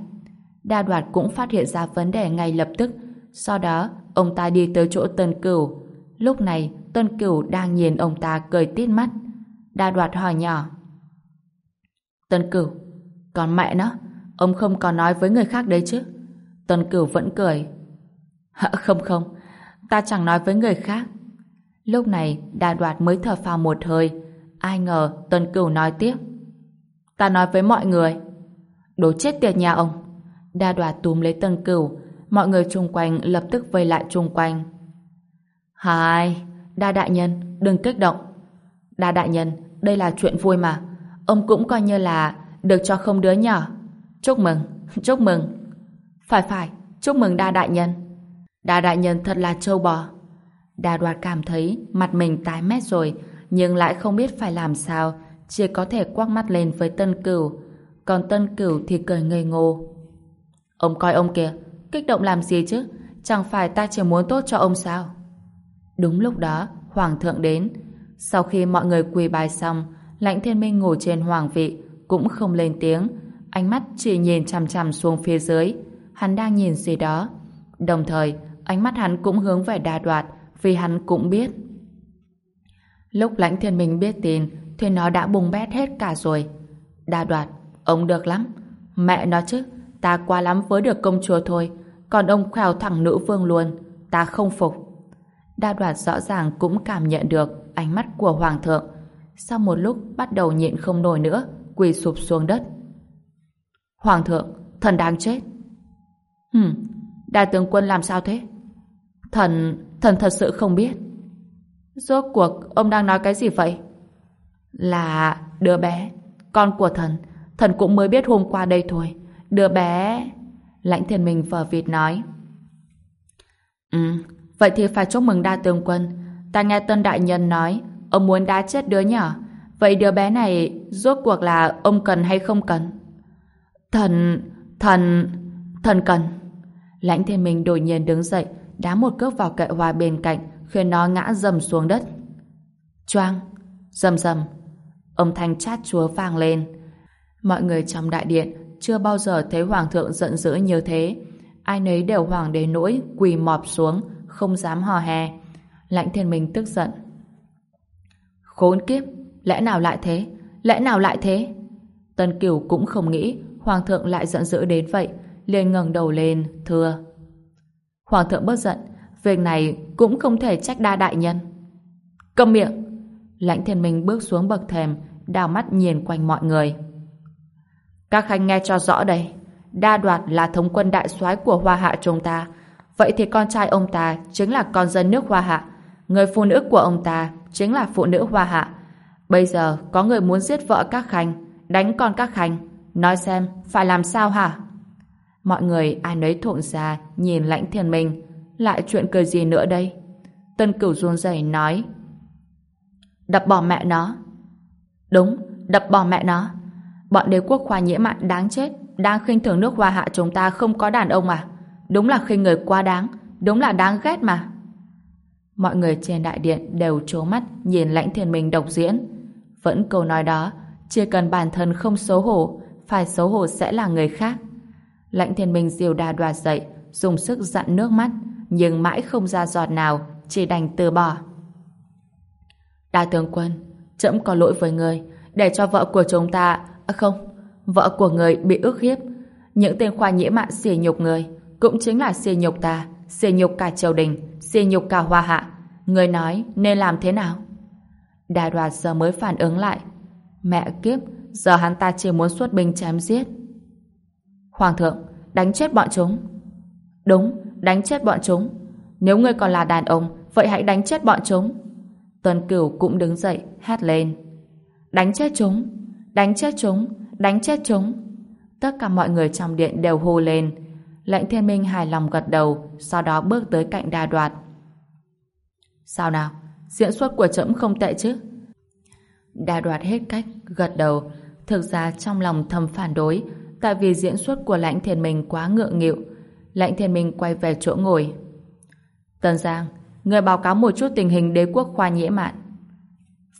Speaker 1: Đa đoạt cũng phát hiện ra vấn đề ngay lập tức. Sau đó, ông ta đi tới chỗ Tân Cửu. Lúc này, Tân Cửu đang nhìn ông ta cười tít mắt. Đa đoạt hỏi nhỏ. Tân Cửu, còn mẹ nó, ông không có nói với người khác đấy chứ? Tuần Cửu vẫn cười. Không không, ta chẳng nói với người khác. Lúc này, đa đoạt mới thở phào một hơi. Ai ngờ, Tuần Cửu nói tiếp. Ta nói với mọi người. Đồ chết tiệt nhà ông. Đa đoạt túm lấy Tần Cửu. Mọi người chung quanh lập tức vây lại chung quanh. Hai, đa đại nhân, đừng kích động. Đa đại nhân, đây là chuyện vui mà. Ông cũng coi như là được cho không đứa nhỏ. Chúc mừng, chúc mừng. Phải phải, chúc mừng đa đại nhân. Đa đại nhân thật là trâu bò. Đa đoạt cảm thấy mặt mình tái mét rồi, nhưng lại không biết phải làm sao, chỉ có thể quắc mắt lên với Tân Cửu. Còn Tân Cửu thì cười ngây ngô. Ông coi ông kìa, kích động làm gì chứ? Chẳng phải ta chỉ muốn tốt cho ông sao? Đúng lúc đó, Hoàng thượng đến. Sau khi mọi người quỳ bài xong, lãnh thiên minh ngồi trên hoàng vị, cũng không lên tiếng. Ánh mắt chỉ nhìn chằm chằm xuống phía dưới. Hắn đang nhìn gì đó. Đồng thời, ánh mắt hắn cũng hướng về đa đoạt, vì hắn cũng biết. Lúc lãnh thiên minh biết tin, thì nó đã bùng bét hết cả rồi. Đa đoạt, Ông được lắm. Mẹ nó chứ, ta qua lắm với được công chúa thôi, còn ông khèo thẳng nữ vương luôn. Ta không phục. Đa đoạt rõ ràng cũng cảm nhận được ánh mắt của Hoàng thượng. Sau một lúc bắt đầu nhịn không nổi nữa, quỳ sụp xuống đất. Hoàng thượng, thần đang chết. Ừ, đại tướng quân làm sao thế? Thần, thần thật sự không biết. Rốt cuộc, ông đang nói cái gì vậy? Là đứa bé, con của thần. Thần cũng mới biết hôm qua đây thôi. Đứa bé... Lãnh thiên minh vờ vịt nói. Ừ, vậy thì phải chúc mừng đa tướng quân. Ta nghe tân đại nhân nói, ông muốn đá chết đứa nhỏ. Vậy đứa bé này rốt cuộc là ông cần hay không cần? Thần... thần... thần cần. Lãnh thiên minh đột nhiên đứng dậy, đá một cước vào kệ hoa bên cạnh, khiến nó ngã dầm xuống đất. Choang! Dầm dầm! Âm thanh chát chúa vang lên. Mọi người trong đại điện chưa bao giờ thấy hoàng thượng giận dữ như thế. Ai nấy đều hoàng đến nỗi quỳ mọp xuống, không dám hò hè. Lãnh thiên minh tức giận. Khốn kiếp! Lẽ nào lại thế? Lẽ nào lại thế? Tân Kiều cũng không nghĩ Hoàng thượng lại giận dữ đến vậy liền ngẩng đầu lên, thưa. Hoàng thượng bớt giận Việc này cũng không thể trách đa đại nhân. Cầm miệng. Lãnh thiên minh bước xuống bậc thềm đào mắt nhìn quanh mọi người. Các khanh nghe cho rõ đây Đa đoạt là thống quân đại soái của Hoa Hạ chúng ta. Vậy thì con trai ông ta chính là con dân nước Hoa Hạ. Người phụ nữ của ông ta chính là phụ nữ Hoa Hạ. Bây giờ có người muốn giết vợ các khanh đánh con các khanh nói xem phải làm sao hả? Mọi người ai nấy thộn ra, nhìn lãnh thiên minh. Lại chuyện cười gì nữa đây? Tân cửu run rẩy nói, đập bỏ mẹ nó. Đúng, đập bỏ mẹ nó. Bọn đế quốc khoa nhiễm mạng đáng chết, đang khinh thường nước hoa hạ chúng ta không có đàn ông à? Đúng là khinh người quá đáng, đúng là đáng ghét mà. Mọi người trên đại điện đều trố mắt nhìn lãnh thiên minh độc diễn. Vẫn câu nói đó, chỉ cần bản thân không xấu hổ, phải xấu hổ sẽ là người khác lãnh thiên minh diều đà đoạt dậy dùng sức dặn nước mắt nhưng mãi không ra giọt nào chỉ đành từ bỏ. Đa tướng quân trẫm có lỗi với người để cho vợ của chúng ta à không vợ của người bị ức hiếp. Những tên khoa nhĩ mạn xỉ nhục người cũng chính là xỉ nhục ta xỉ nhục cả triều đình xỉ nhục cả hoa hạ. Người nói nên làm thế nào? Đà đoạt giờ mới phản ứng lại. Mẹ kiếp, giờ hắn ta chỉ muốn xuất binh chém giết. Hoàng thượng, đánh chết bọn chúng. Đúng, đánh chết bọn chúng. Nếu ngươi còn là đàn ông, vậy hãy đánh chết bọn chúng. Tuần Cửu cũng đứng dậy, hét lên. Đánh chết chúng, đánh chết chúng, đánh chết chúng. Tất cả mọi người trong điện đều hô lên. Lệnh thiên minh hài lòng gật đầu, sau đó bước tới cạnh đa đoạt. Sao nào? Diễn xuất của trẫm không tệ chứ? Đa đoạt hết cách, gật đầu. Thực ra trong lòng thầm phản đối, tại vì diễn xuất của lãnh thiền minh quá ngượng nghịu. Lãnh thiền minh quay về chỗ ngồi. Tần Giang, người báo cáo một chút tình hình đế quốc khoa nhễ mạn.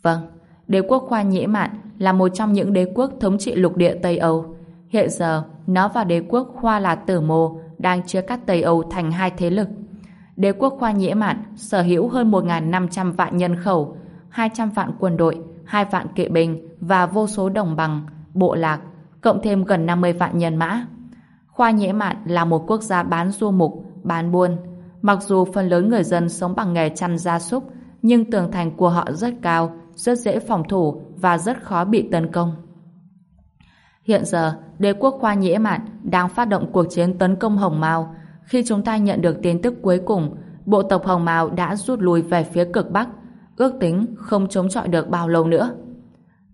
Speaker 1: Vâng, đế quốc khoa nhễ mạn là một trong những đế quốc thống trị lục địa Tây Âu. Hiện giờ, nó và đế quốc khoa là tử mô đang chia cắt Tây Âu thành hai thế lực. Đế quốc khoa nhễ mạn sở hữu hơn 1.500 vạn nhân khẩu, 200 vạn quân đội, hai vạn kỵ binh và vô số đồng bằng, bộ lạc, cộng thêm gần 50 vạn nhân mã. Khoa Nhễ Mạn là một quốc gia bán du mục, bán buôn. Mặc dù phần lớn người dân sống bằng nghề chăn gia súc, nhưng tường thành của họ rất cao, rất dễ phòng thủ và rất khó bị tấn công. Hiện giờ, đế quốc Khoa Nhễ Mạn đang phát động cuộc chiến tấn công Hồng Mao. Khi chúng ta nhận được tin tức cuối cùng, bộ tộc Hồng Mao đã rút lui về phía cực Bắc, ước tính không chống chọi được bao lâu nữa.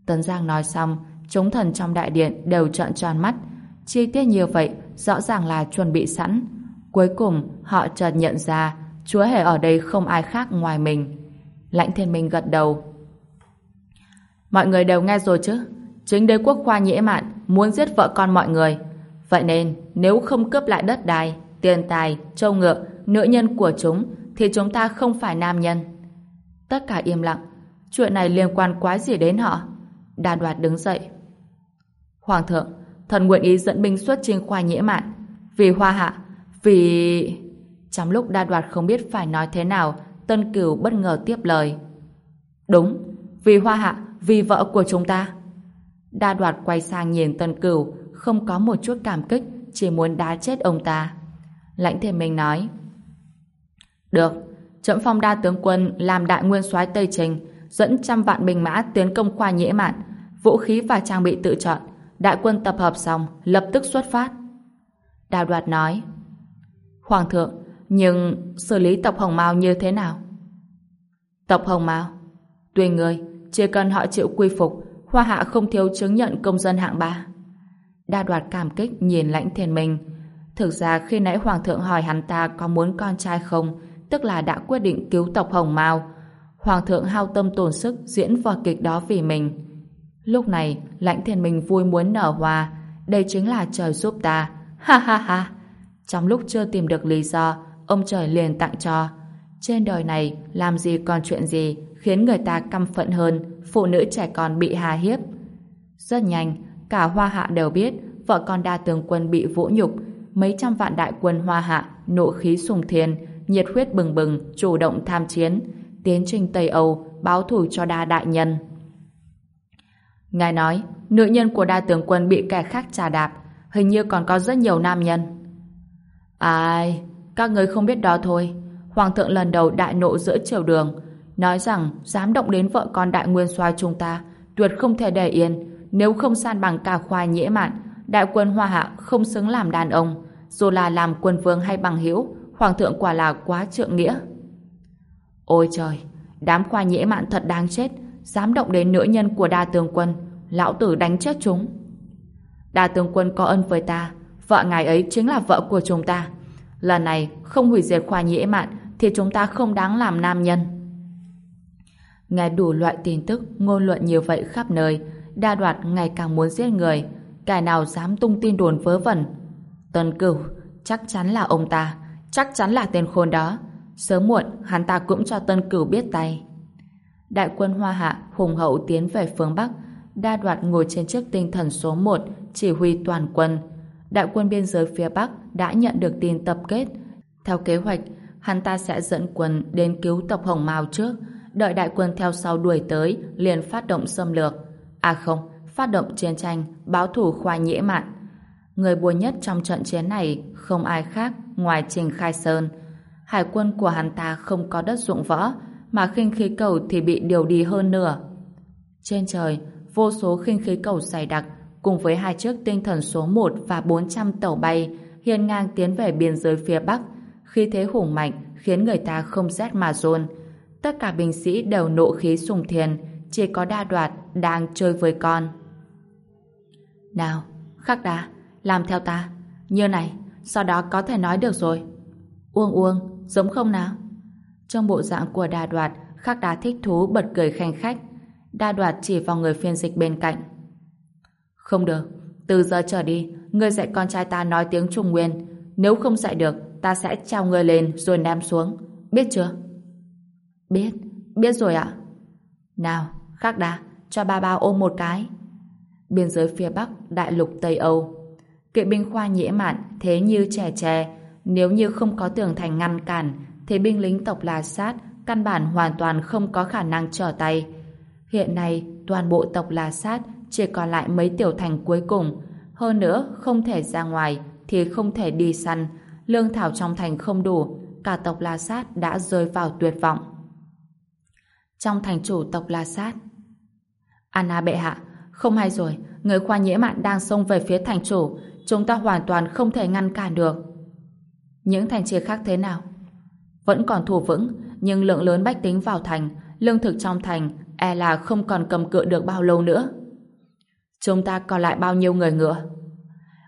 Speaker 1: Tấn Giang nói xong, chúng thần trong đại điện đều trợn tròn mắt. Chi tiết như vậy rõ ràng là chuẩn bị sẵn. Cuối cùng, họ chợt nhận ra chúa hề ở đây không ai khác ngoài mình. Lãnh thiên minh gật đầu. Mọi người đều nghe rồi chứ? Chính đế quốc khoa nhễ mạn muốn giết vợ con mọi người. Vậy nên, nếu không cướp lại đất đai, tiền tài, châu ngựa, nữ nhân của chúng, thì chúng ta không phải nam nhân. Tất cả im lặng. Chuyện này liên quan quá gì đến họ? Đa đoạt đứng dậy. Hoàng thượng, thần nguyện ý dẫn binh xuất chinh khoa nhĩ mạn. Vì hoa hạ, vì... Trong lúc đa đoạt không biết phải nói thế nào, Tân Cửu bất ngờ tiếp lời. Đúng, vì hoa hạ, vì vợ của chúng ta. Đa đoạt quay sang nhìn Tân Cửu, không có một chút cảm kích, chỉ muốn đá chết ông ta. Lãnh Thiên Minh nói, Được, Trẫm phong đa tướng quân làm đại nguyên soái Tây Trình, dẫn trăm vạn binh mã tiến công khoa nhĩ mạn, vũ khí và trang bị tự chọn. Đại quân tập hợp xong, lập tức xuất phát. Đào đoạt nói, Hoàng thượng, nhưng xử lý tộc Hồng Mao như thế nào? Tộc Hồng Mao? Tùy người, chỉ cần họ chịu quy phục, Hoa Hạ không thiếu chứng nhận công dân hạng ba. Đa đoạt cảm kích nhìn lãnh thiên minh. Thực ra khi nãy Hoàng thượng hỏi hắn ta có muốn con trai không, tức là đã quyết định cứu tộc Hồng Mao. Hoàng thượng hao tâm tổn sức diễn vở kịch đó vì mình. Lúc này, lãnh thiên minh vui muốn nở hoa. Đây chính là trời giúp ta. Ha ha ha! Trong lúc chưa tìm được lý do, ông trời liền tặng cho. Trên đời này, làm gì còn chuyện gì khiến người ta căm phận hơn phụ nữ trẻ con bị hà hiếp. Rất nhanh, cả Hoa Hạ đều biết vợ con đa tướng quân bị vũ nhục, mấy trăm vạn đại quân Hoa Hạ nộ khí sùng thiên, nhiệt huyết bừng bừng, chủ động tham chiến, tiến trình Tây Âu, báo thù cho đa đại nhân. Ngài nói, nữ nhân của đa tướng quân bị kẻ khác trà đạp, hình như còn có rất nhiều nam nhân. Ai, các người không biết đó thôi. Hoàng thượng lần đầu đại nộ giữa triều đường, nói rằng dám động đến vợ con đại nguyên soái chúng ta, tuyệt không thể để yên, nếu không san bằng cả khoa nhễ mạn, đại quân Hoa Hạ không xứng làm đàn ông, dù là làm quân vương hay bằng hữu, hoàng thượng quả là quá trượng nghĩa. Ôi trời, đám khoa nhễ mạn thật đáng chết, dám động đến nữ nhân của đa tướng quân, lão tử đánh chết chúng. Đa tướng quân có ân với ta, vợ ngài ấy chính là vợ của chúng ta. Lần này không hủy diệt khoa nhĩ mạn thì chúng ta không đáng làm nam nhân. Nghe đủ loại tin tức, ngôn luận như vậy khắp nơi, đa đoạt ngày càng muốn giết người, kẻ nào dám tung tin đồn vớ vẩn. Tân cửu, chắc chắn là ông ta, chắc chắn là tên khôn đó. Sớm muộn, hắn ta cũng cho tân cửu biết tay. Đại quân Hoa Hạ hùng hậu tiến về phương Bắc, đa đoạt ngồi trên chiếc tinh thần số 1, chỉ huy toàn quân. Đại quân biên giới phía Bắc đã nhận được tin tập kết. Theo kế hoạch, hắn ta sẽ dẫn quân đến cứu tộc Hồng Mao trước, đợi đại quân theo sau đuổi tới, liền phát động xâm lược. À không, phát động chiến tranh, báo thủ khoa nhễ mạn. Người buồn nhất trong trận chiến này không ai khác ngoài Trình Khai Sơn. Hải quân của hắn ta không có đất dụng võ, mà khinh khí cầu thì bị điều đi hơn nửa. Trên trời, vô số khinh khí cầu dày đặc cùng với hai chiếc tinh thần số 1 và 400 tàu bay hiên ngang tiến về biên giới phía Bắc. Khi thế hùng mạnh khiến người ta không rét mà run. Tất cả binh sĩ đều nộ khí sùng thiền, chỉ có đa đoạt đang chơi với con. Nào, khắc đá, làm theo ta. Như này, sau đó có thể nói được rồi. Uông uông, giống không nào? Trong bộ dạng của đa đoạt, khắc đá thích thú bật cười khanh khách. Đa đoạt chỉ vào người phiên dịch bên cạnh. Không được, từ giờ trở đi, ngươi dạy con trai ta nói tiếng Trung Nguyên. Nếu không dạy được, ta sẽ trao ngươi lên rồi ném xuống. Biết chưa? Biết, biết rồi ạ. Nào, khắc đá, cho ba ba ôm một cái. Biên giới phía Bắc, đại lục Tây Âu. Kỵ binh khoa nhễ mạn, thế như trẻ trẻ. Nếu như không có tường thành ngăn cản, thì binh lính tộc La Sát căn bản hoàn toàn không có khả năng trở tay. Hiện nay, toàn bộ tộc La Sát chỉ còn lại mấy tiểu thành cuối cùng. Hơn nữa, không thể ra ngoài thì không thể đi săn. Lương thảo trong thành không đủ, cả tộc La Sát đã rơi vào tuyệt vọng. Trong thành chủ tộc La Sát Anna bệ hạ, không hay rồi, người khoa nhiễm mạn đang xông về phía thành chủ, chúng ta hoàn toàn không thể ngăn cản được. Những thành trì khác thế nào? Vẫn còn thủ vững, nhưng lượng lớn bách tính vào thành, lương thực trong thành e là không còn cầm cự được bao lâu nữa. Chúng ta còn lại bao nhiêu người ngựa?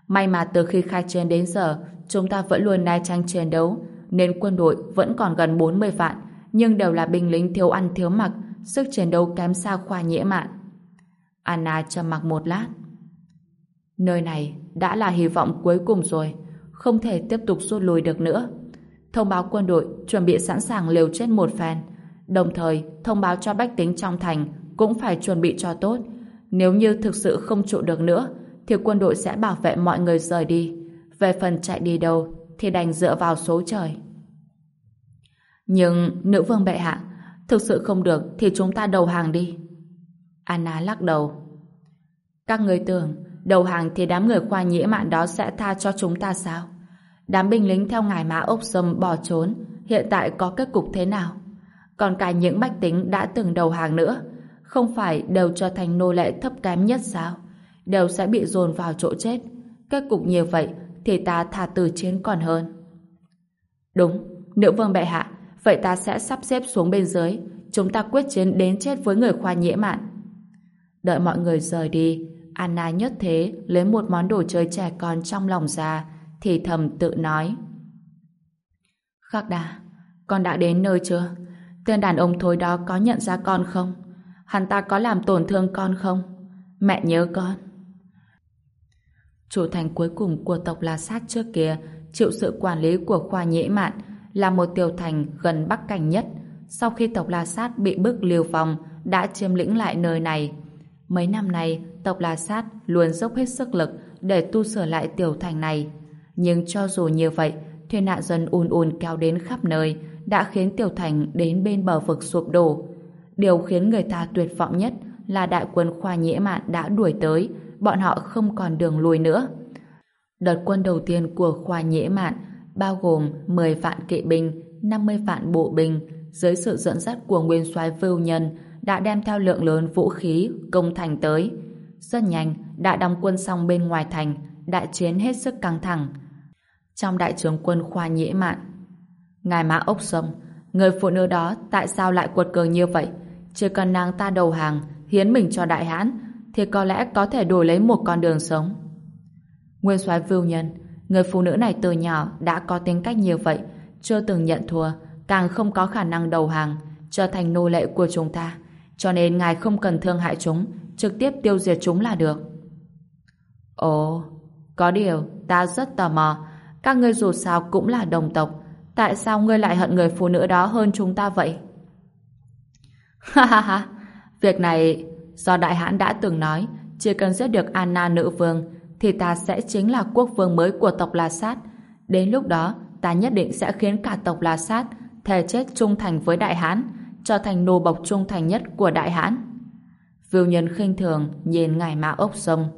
Speaker 1: May mà từ khi khai chiến đến giờ, chúng ta vẫn luôn nai tranh chiến đấu, nên quân đội vẫn còn gần 40 vạn, nhưng đều là binh lính thiếu ăn thiếu mặc, sức chiến đấu kém xa khoa nhễ mạn. Anna trầm mặc một lát. Nơi này đã là hy vọng cuối cùng rồi, không thể tiếp tục rút lui được nữa. Thông báo quân đội chuẩn bị sẵn sàng liều chết một phen, đồng thời thông báo cho bách tính trong thành cũng phải chuẩn bị cho tốt. Nếu như thực sự không trụ được nữa, thì quân đội sẽ bảo vệ mọi người rời đi. Về phần chạy đi đâu, thì đành dựa vào số trời. Nhưng, nữ vương bệ hạ, thực sự không được thì chúng ta đầu hàng đi. Anna lắc đầu. Các người tưởng, đầu hàng thì đám người khoa nhĩ mạn đó sẽ tha cho chúng ta sao? Đám binh lính theo ngài mã ốc sâm bỏ trốn, hiện tại có kết cục thế nào? Còn cả những bách tính đã từng đầu hàng nữa, không phải đều trở thành nô lệ thấp kém nhất sao? Đều sẽ bị dồn vào chỗ chết. Kết cục như vậy thì ta thà từ chiến còn hơn. Đúng, nữ vương bệ hạ, vậy ta sẽ sắp xếp xuống bên dưới, chúng ta quyết chiến đến chết với người khoa nhiễm mạn. Đợi mọi người rời đi, Anna nhất thế lấy một món đồ chơi trẻ con trong lòng ra, thì thầm tự nói. Khắc đà, con đã đến nơi chưa? Tên đàn ông thối đó có nhận ra con không? Hắn ta có làm tổn thương con không? Mẹ nhớ con. Chủ thành cuối cùng của tộc La Sát trước kia chịu sự quản lý của khoa nhễ mạn là một tiểu thành gần Bắc Cảnh nhất. Sau khi tộc La Sát bị bức liều phòng đã chiếm lĩnh lại nơi này. Mấy năm nay, tộc La Sát luôn dốc hết sức lực để tu sửa lại tiểu thành này. Nhưng cho dù như vậy, thuyền nạn dân ùn ùn kéo đến khắp nơi đã khiến tiểu thành đến bên bờ vực sụp đổ. Điều khiến người ta tuyệt vọng nhất là đại quân khoa nhễ mạn đã đuổi tới, bọn họ không còn đường lui nữa. Đợt quân đầu tiên của khoa nhễ mạn bao gồm 10 vạn kỵ binh, 50 vạn bộ binh dưới sự dẫn dắt của nguyên soái Vưu Nhân đã đem theo lượng lớn vũ khí công thành tới. Rất nhanh, đã đóng quân xong bên ngoài thành, đại chiến hết sức căng thẳng. Trong đại tướng quân khoa nhễ mạn, Ngài Mã Ốc Sông, người phụ nữ đó tại sao lại cuột cường như vậy? Chỉ cần nàng ta đầu hàng, hiến mình cho đại hãn, thì có lẽ có thể đổi lấy một con đường sống. Nguyên soái Vưu Nhân, người phụ nữ này từ nhỏ đã có tính cách như vậy, chưa từng nhận thua, càng không có khả năng đầu hàng, trở thành nô lệ của chúng ta. Cho nên ngài không cần thương hại chúng, trực tiếp tiêu diệt chúng là được. Ồ, có điều, ta rất tò mò, các ngươi dù sao cũng là đồng tộc, tại sao ngươi lại hận người phụ nữ đó hơn chúng ta vậy? Ha ha ha, việc này do đại hãn đã từng nói, chỉ cần giết được Anna nữ vương, thì ta sẽ chính là quốc vương mới của tộc La Sát. Đến lúc đó, ta nhất định sẽ khiến cả tộc La Sát thề chết trung thành với đại hãn, trở thành nô bộc trung thành nhất của đại hãn. Vưu nhân khinh thường nhìn ngài mã ốc sông.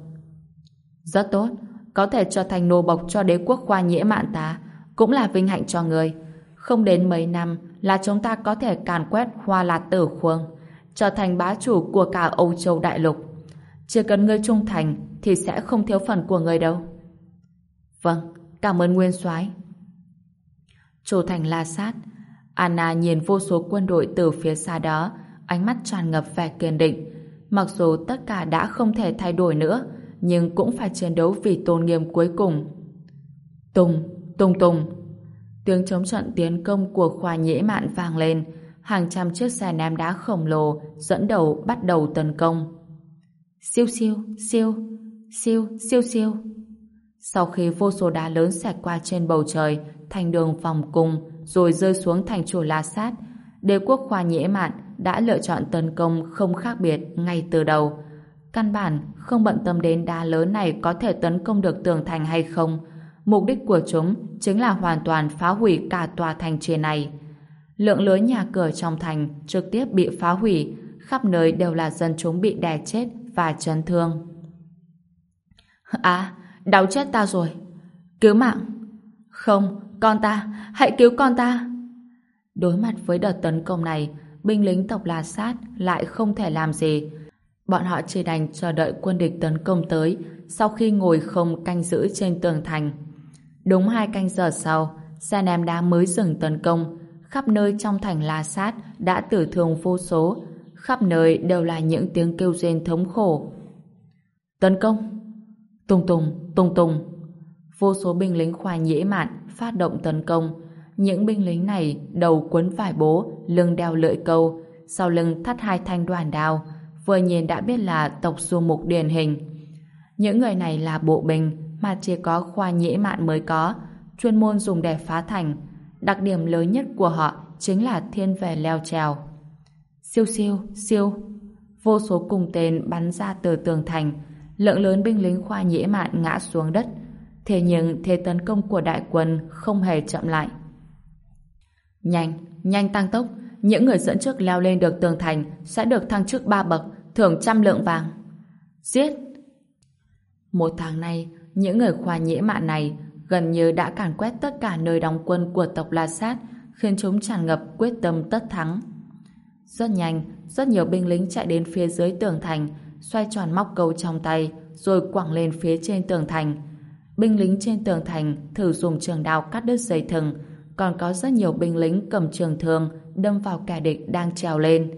Speaker 1: Rất tốt, có thể trở thành nô bộc cho đế quốc khoa nhĩa mạn ta, cũng là vinh hạnh cho người. Không đến mấy năm là chúng ta có thể càn quét hoa lạt tử khuông, trở thành bá chủ của cả Âu Châu Đại Lục. Chỉ cần ngươi trung thành thì sẽ không thiếu phần của người đâu. Vâng, cảm ơn Nguyên soái. Chủ thành La Sát, Anna nhìn vô số quân đội từ phía xa đó, ánh mắt tràn ngập vẻ kiên định. Mặc dù tất cả đã không thể thay đổi nữa, nhưng cũng phải chiến đấu vì tôn nghiêm cuối cùng. Tùng, tùng tùng. Tiếng chống trận tiến công của khoa nhễ mạn vang lên, hàng trăm chiếc xe ném đá khổng lồ dẫn đầu bắt đầu tấn công. Siêu siêu, siêu, siêu, siêu siêu. Sau khi vô số đá lớn xẹt qua trên bầu trời, thành đường vòng cung, rồi rơi xuống thành chùa La Sát, đế quốc khoa nhễ mạn đã lựa chọn tấn công không khác biệt ngay từ đầu. Căn bản không bận tâm đến đá lớn này có thể tấn công được tường thành hay không. Mục đích của chúng chính là hoàn toàn phá hủy cả tòa thành trên này. Lượng lớn nhà cửa trong thành trực tiếp bị phá hủy, khắp nơi đều là dân chúng bị đè chết và chấn thương. À, đau chết ta rồi. Cứu mạng. Không, con ta, hãy cứu con ta. Đối mặt với đợt tấn công này, binh lính tộc La Sát lại không thể làm gì. Bọn họ chỉ đành chờ đợi quân địch tấn công tới sau khi ngồi không canh giữ trên tường thành. Đúng hai canh giờ sau, xe ném đá mới dừng tấn công. Khắp nơi trong thành La Sát đã tử thương vô số. Khắp nơi đều là những tiếng kêu rên thống khổ. Tấn công! Tùng tùng, tùng tùng. Vô số binh lính khoa nhễ mạn phát động tấn công. Những binh lính này đầu quấn vải bố, lưng đeo lưỡi câu, sau lưng thắt hai thanh đoàn đao. Vừa nhìn đã biết là tộc du mục điển hình. Những người này là bộ binh mà chỉ có khoa nhĩ mạn mới có, chuyên môn dùng để phá thành. Đặc điểm lớn nhất của họ chính là thiên về leo trèo. Siêu siêu, siêu. Vô số cùng tên bắn ra từ tường thành, lượng lớn binh lính khoa nhĩ mạn ngã xuống đất. Thế nhưng thế tấn công của đại quân không hề chậm lại. Nhanh, nhanh tăng tốc, những người dẫn trước leo lên được tường thành sẽ được thăng chức ba bậc, thưởng trăm lượng vàng. Giết, Một tháng nay, những người khoa nhễ mạn này gần như đã càn quét tất cả nơi đóng quân của tộc La Sát, khiến chúng tràn ngập quyết tâm tất thắng. Rất nhanh, rất nhiều binh lính chạy đến phía dưới tường thành, xoay tròn móc câu trong tay, rồi quẳng lên phía trên tường thành. Binh lính trên tường thành thử dùng trường đao cắt đứt dây thừng, còn có rất nhiều binh lính cầm trường thương đâm vào kẻ địch đang trèo lên.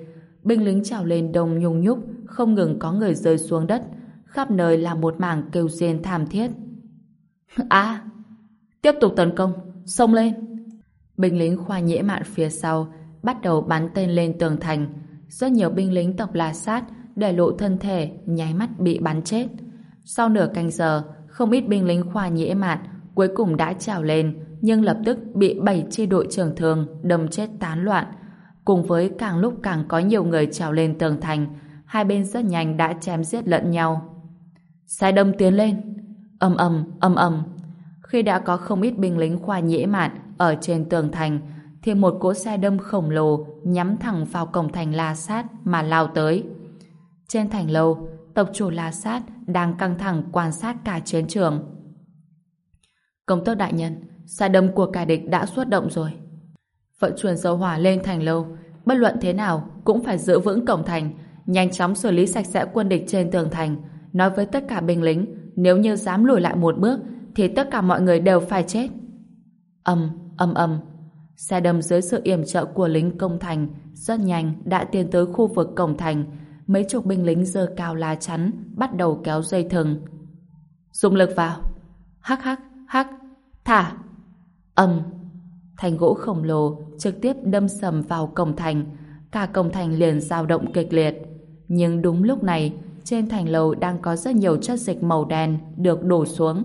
Speaker 1: Binh lính trào lên đông nhung nhúc, không ngừng có người rơi xuống đất, khắp nơi là một mảng kêu rên thảm thiết. À! Tiếp tục tấn công, xông lên! Binh lính khoa nhễ mạn phía sau bắt đầu bắn tên lên tường thành. Rất nhiều binh lính tộc La Sát để lộ thân thể, nháy mắt bị bắn chết. Sau nửa canh giờ, không ít binh lính khoa nhễ mạn cuối cùng đã trào lên, nhưng lập tức bị bảy chi đội trưởng thường đâm chết tán loạn. Cùng với càng lúc càng có nhiều người trào lên tường thành, hai bên rất nhanh đã chém giết lẫn nhau. Sai đâm tiến lên. Âm ầm, âm ầm. Khi đã có không ít binh lính khoa nhễ mạn ở trên tường thành, thì một cỗ xe đâm khổng lồ nhắm thẳng vào cổng thành La Sát mà lao tới. Trên thành lâu, tộc chủ La Sát đang căng thẳng quan sát cả chiến trường. Công tước đại nhân, xe đâm của kẻ địch đã xuất động rồi. Vận chuyển dầu hỏa lên thành lâu, bất luận thế nào cũng phải giữ vững cổng thành, nhanh chóng xử lý sạch sẽ quân địch trên tường thành, nói với tất cả binh lính, nếu như dám lùi lại một bước, thì tất cả mọi người đều phải chết. Âm, âm âm, xe đâm dưới sự yểm trợ của lính công thành, rất nhanh đã tiến tới khu vực cổng thành, mấy chục binh lính giơ cao lá chắn, bắt đầu kéo dây thừng. Dùng lực vào. Hắc hắc, hắc, thả. Âm. Thành gỗ khổng lồ trực tiếp đâm sầm vào cổng thành, cả cổng thành liền dao động kịch liệt. Nhưng đúng lúc này, trên thành lầu đang có rất nhiều chất dịch màu đen được đổ xuống.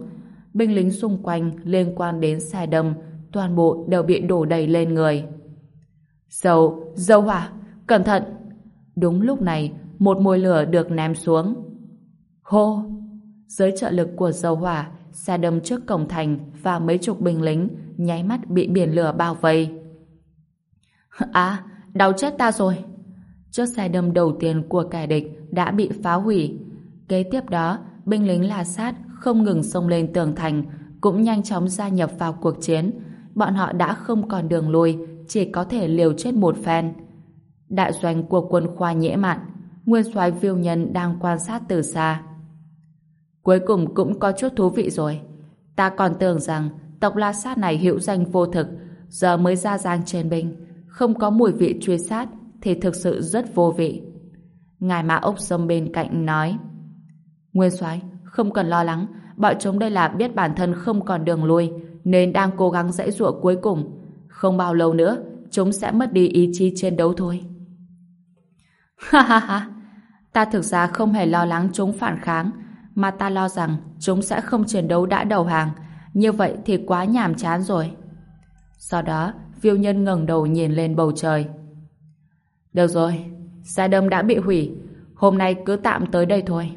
Speaker 1: Binh lính xung quanh liên quan đến xe đâm, toàn bộ đều bị đổ đầy lên người. Dầu, dầu hỏa, cẩn thận! Đúng lúc này, một mùi lửa được ném xuống. Hô! Dưới trợ lực của dầu hỏa, xe đâm trước cổng thành và mấy chục binh lính nháy mắt bị biển lửa bao vây. À, đau chết ta rồi! Chiếc xe đâm đầu tiên của kẻ địch đã bị phá hủy. Kế tiếp đó, binh lính La Sát không ngừng xông lên tường thành, cũng nhanh chóng gia nhập vào cuộc chiến. Bọn họ đã không còn đường lui, chỉ có thể liều chết một phen. Đại doanh của quân khoa nhễ mạn, nguyên soái viêu nhân đang quan sát từ xa. Cuối cùng cũng có chút thú vị rồi. Ta còn tưởng rằng tộc La Sát này hữu danh vô thực, giờ mới ra giang trên binh. Không có mùi vị truy sát thì thực sự rất vô vị. Ngài Mã Ốc Sâm bên cạnh nói Nguyên soái không cần lo lắng, bọn chúng đây là biết bản thân không còn đường lui, nên đang cố gắng dãy dụa cuối cùng. Không bao lâu nữa, chúng sẽ mất đi ý chí chiến đấu thôi. Ha ha ha, ta thực ra không hề lo lắng chúng phản kháng, mà ta lo rằng chúng sẽ không chiến đấu đã đầu hàng. Như vậy thì quá nhàm chán rồi. Sau đó, phiêu nhân ngẩng đầu nhìn lên bầu trời. Được rồi, xe đâm đã bị hủy. Hôm nay cứ tạm tới đây thôi.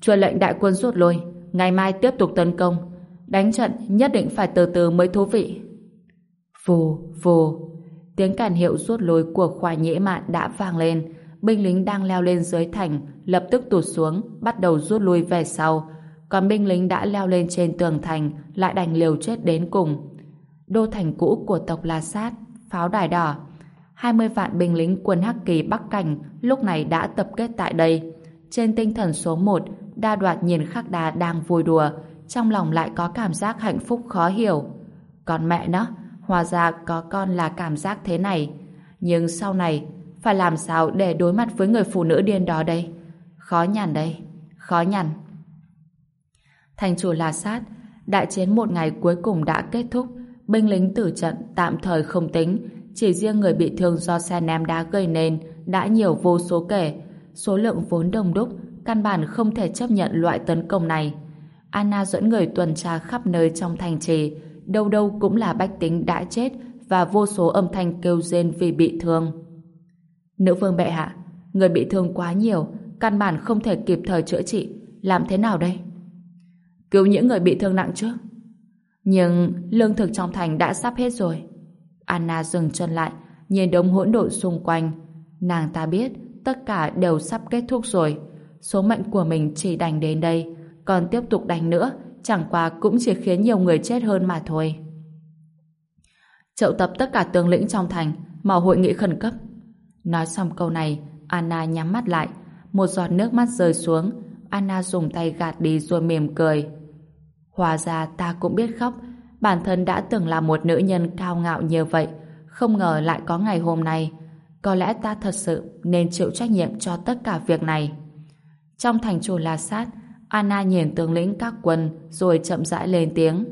Speaker 1: Truyền lệnh đại quân rút lui, ngày mai tiếp tục tấn công. Đánh trận nhất định phải từ từ mới thú vị. Vù, vù. Tiếng cản hiệu rút lui của khoa nhễ mạn đã vang lên. Binh lính đang leo lên dưới thành, lập tức tụt xuống, bắt đầu rút lui về sau. Còn binh lính đã leo lên trên tường thành, lại đành liều chết đến cùng. Đô thành cũ của tộc La Sát, pháo đài đỏ. 20 vạn binh lính quân Hắc Kỳ Bắc Cảnh lúc này đã tập kết tại đây. Trên tinh thần số 1, đa đoạt nhìn khắc đà đang vui đùa, trong lòng lại có cảm giác hạnh phúc khó hiểu. Còn mẹ nó, hòa ra có con là cảm giác thế này. Nhưng sau này, phải làm sao để đối mặt với người phụ nữ điên đó đây? Khó nhằn đây, khó nhằn. Thành chủ La Sát, đại chiến một ngày cuối cùng đã kết thúc, binh lính tử trận tạm thời không tính, chỉ riêng người bị thương do xe ném đá gây nên đã nhiều vô số kể. Số lượng vốn đông đúc, căn bản không thể chấp nhận loại tấn công này. Anna dẫn người tuần tra khắp nơi trong thành trì, đâu đâu cũng là bách tính đã chết và vô số âm thanh kêu rên vì bị thương. Nữ vương bệ hạ, người bị thương quá nhiều, căn bản không thể kịp thời chữa trị. Làm thế nào đây? Cứu những người bị thương nặng trước. Nhưng lương thực trong thành đã sắp hết rồi. Anna dừng chân lại, nhìn đống hỗn độn xung quanh. Nàng ta biết tất cả đều sắp kết thúc rồi. Số mệnh của mình chỉ đành đến đây. còn tiếp tục đánh nữa, chẳng qua cũng chỉ khiến nhiều người chết hơn mà thôi. Triệu tập tất cả tướng lĩnh trong thành, mở hội nghị khẩn cấp. Nói xong câu này, Anna nhắm mắt lại, một giọt nước mắt rơi xuống, Anna dùng tay gạt đi rồi mỉm cười. Hòa ra ta cũng biết khóc, bản thân đã từng là một nữ nhân cao ngạo như vậy, không ngờ lại có ngày hôm nay. Có lẽ ta thật sự nên chịu trách nhiệm cho tất cả việc này. Trong thành chủ La Sát, Anna nhìn tướng lĩnh các quân rồi chậm rãi lên tiếng.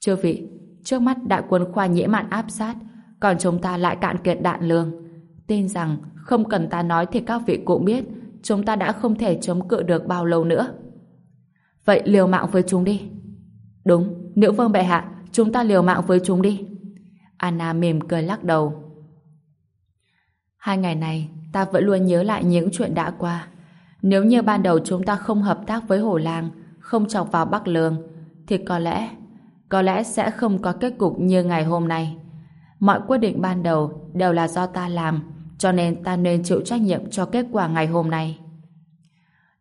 Speaker 1: Chư vị, trước mắt đại quân khoa nhễ mạn áp sát, còn chúng ta lại cạn kiệt đạn lương. Tin rằng không cần ta nói thì các vị cũng biết chúng ta đã không thể chống cự được bao lâu nữa. Vậy liều mạng với chúng đi. Đúng, nữ vương bệ hạ, chúng ta liều mạng với chúng đi. Anna mềm cười lắc đầu. Hai ngày này, ta vẫn luôn nhớ lại những chuyện đã qua. Nếu như ban đầu chúng ta không hợp tác với Hồ Lang, không chọc vào Bắc Lương, thì có lẽ, có lẽ sẽ không có kết cục như ngày hôm nay. Mọi quyết định ban đầu đều là do ta làm, cho nên ta nên chịu trách nhiệm cho kết quả ngày hôm nay.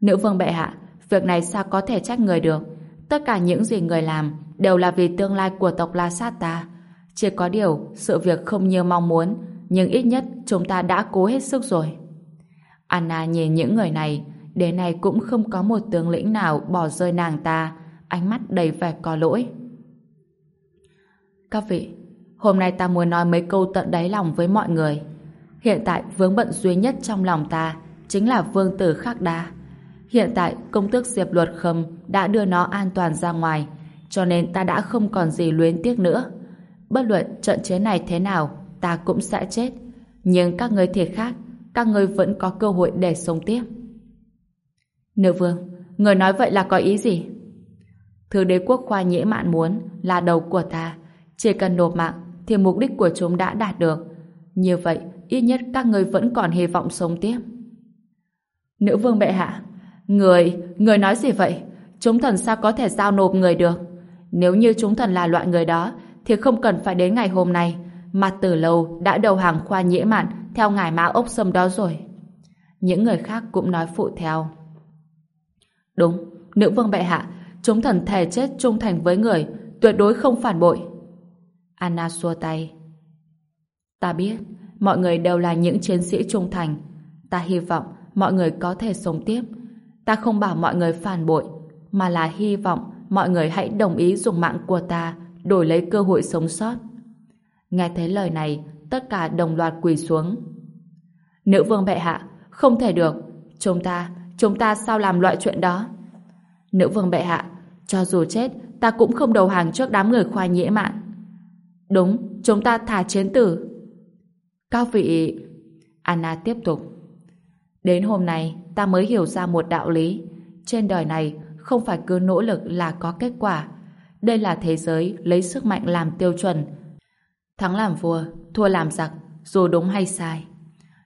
Speaker 1: Nữ vương bệ hạ, việc này sao có thể trách người được? Tất cả những gì người làm đều là vì tương lai của tộc La Sát ta. Chỉ có điều, sự việc không như mong muốn, nhưng ít nhất chúng ta đã cố hết sức rồi. Anna nhìn những người này, đến nay cũng không có một tướng lĩnh nào bỏ rơi nàng ta, ánh mắt đầy vẻ có lỗi. Các vị, hôm nay ta muốn nói mấy câu tận đáy lòng với mọi người. Hiện tại vướng bận duy nhất trong lòng ta chính là vương tử Khắc Đa. Hiện tại công tước Diệp Luật Khâm đã đưa nó an toàn ra ngoài, cho nên ta đã không còn gì luyến tiếc nữa. Bất luận trận chiến này thế nào, ta cũng sẽ chết. Nhưng các người thiệt khác, các người vẫn có cơ hội để sống tiếp. Nữ vương, người nói vậy là có ý gì? Thứ đế quốc khoa nhễ mạn muốn là đầu của ta. Chỉ cần nộp mạng thì mục đích của chúng đã đạt được. Như vậy, ít nhất các người vẫn còn hy vọng sống tiếp. Nữ vương bệ hạ, người, người nói gì vậy? Chúng thần sao có thể giao nộp người được? Nếu như chúng thần là loại người đó, thì không cần phải đến ngày hôm nay, mà từ lâu đã đầu hàng khoa nhễ mạn theo ngài mã ốc sâm đó rồi. Những người khác cũng nói phụ theo. Đúng, nữ vương bệ hạ, chúng thần thề chết trung thành với người, tuyệt đối không phản bội. Anna xua tay. Ta biết, mọi người đều là những chiến sĩ trung thành. Ta hy vọng mọi người có thể sống tiếp. Ta không bảo mọi người phản bội, mà là hy vọng mọi người hãy đồng ý dùng mạng của ta đổi lấy cơ hội sống sót. Nghe thấy lời này, tất cả đồng loạt quỳ xuống. Nữ vương bệ hạ, không thể được. Chúng ta, chúng ta sao làm loại chuyện đó? Nữ vương bệ hạ, cho dù chết, ta cũng không đầu hàng trước đám người khoa nhĩ mạn. Đúng, chúng ta thả chiến tử. Cao vị... Anna tiếp tục. Đến hôm nay, ta mới hiểu ra một đạo lý. Trên đời này, không phải cứ nỗ lực là có kết quả. Đây là thế giới lấy sức mạnh làm tiêu chuẩn. Thắng làm vua, thua làm giặc, dù đúng hay sai.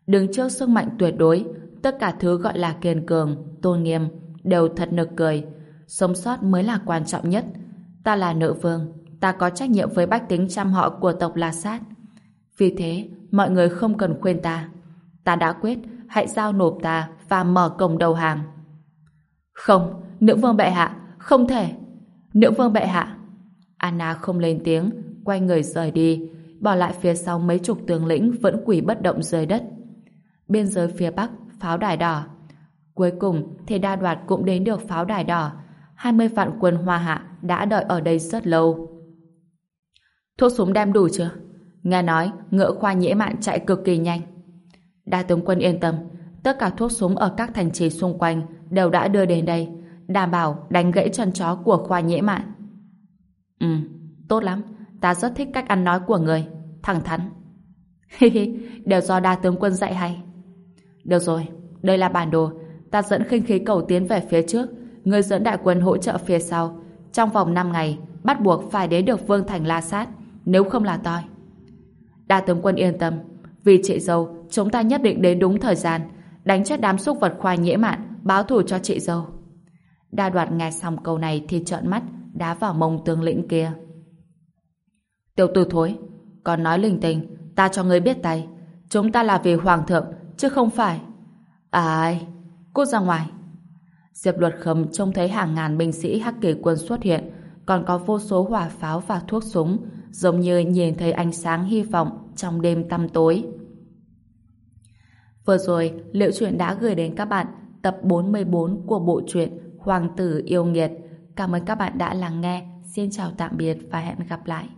Speaker 1: Đứng trước sức mạnh tuyệt đối, tất cả thứ gọi là kiên cường, tôn nghiêm, đều thật nực cười. Sống sót mới là quan trọng nhất. Ta là nữ vương, ta có trách nhiệm với bách tính trăm họ của tộc La Sát. Vì thế, mọi người không cần khuyên ta. Ta đã quyết, hãy giao nộp ta và mở cổng đầu hàng. Không, nữ vương bệ hạ, không thể. Nữ vương bệ hạ. Anna không lên tiếng, quay người rời đi, bỏ lại phía sau mấy chục tướng lĩnh vẫn quỳ bất động dưới đất. Biên giới phía bắc, pháo đài đỏ. Cuối cùng thì đa đoạt cũng đến được pháo đài đỏ. 20 vạn quân hoa hạ đã đợi ở đây rất lâu. Thuốc súng đem đủ chưa? Nghe nói ngựa khoa nhễ mạn chạy cực kỳ nhanh. Đa tướng quân yên tâm, tất cả thuốc súng ở các thành trì xung quanh đều đã đưa đến đây, đảm bảo đánh gãy chân chó của khoa nhễ mạn. Ừ, tốt lắm, ta rất thích cách ăn nói của người, thẳng thắn. Hi hi, đều do đa tướng quân dạy hay. Được rồi, đây là bản đồ, ta dẫn khinh khí cầu tiến về phía trước, người dẫn đại quân hỗ trợ phía sau. Trong vòng 5 ngày, bắt buộc phải đến được Vương Thành La Sát, nếu không là toi. Đa tướng quân yên tâm, vì chị dâu, chúng ta nhất định đến đúng thời gian, đánh chết đám xúc vật khoai nhễ mạn, báo thù cho chị dâu. Đa đoạt nghe xong câu này thì trợn mắt, đá vào mông tướng lĩnh kia. Tiểu tử thối, còn nói linh tinh, ta cho ngươi biết tay, chúng ta là vì hoàng thượng, chứ không phải. Ai, cút ra ngoài. Diệp Luật Khâm trông thấy hàng ngàn binh sĩ hắc kỳ quân xuất hiện, còn có vô số hỏa pháo và thuốc súng, giống như nhìn thấy ánh sáng hy vọng trong đêm tăm tối. Vừa rồi, Liệu Truyện đã gửi đến các bạn tập 44 của bộ truyện Hoàng tử yêu nghiệt. Cảm ơn các bạn đã lắng nghe. Xin chào tạm biệt và hẹn gặp lại.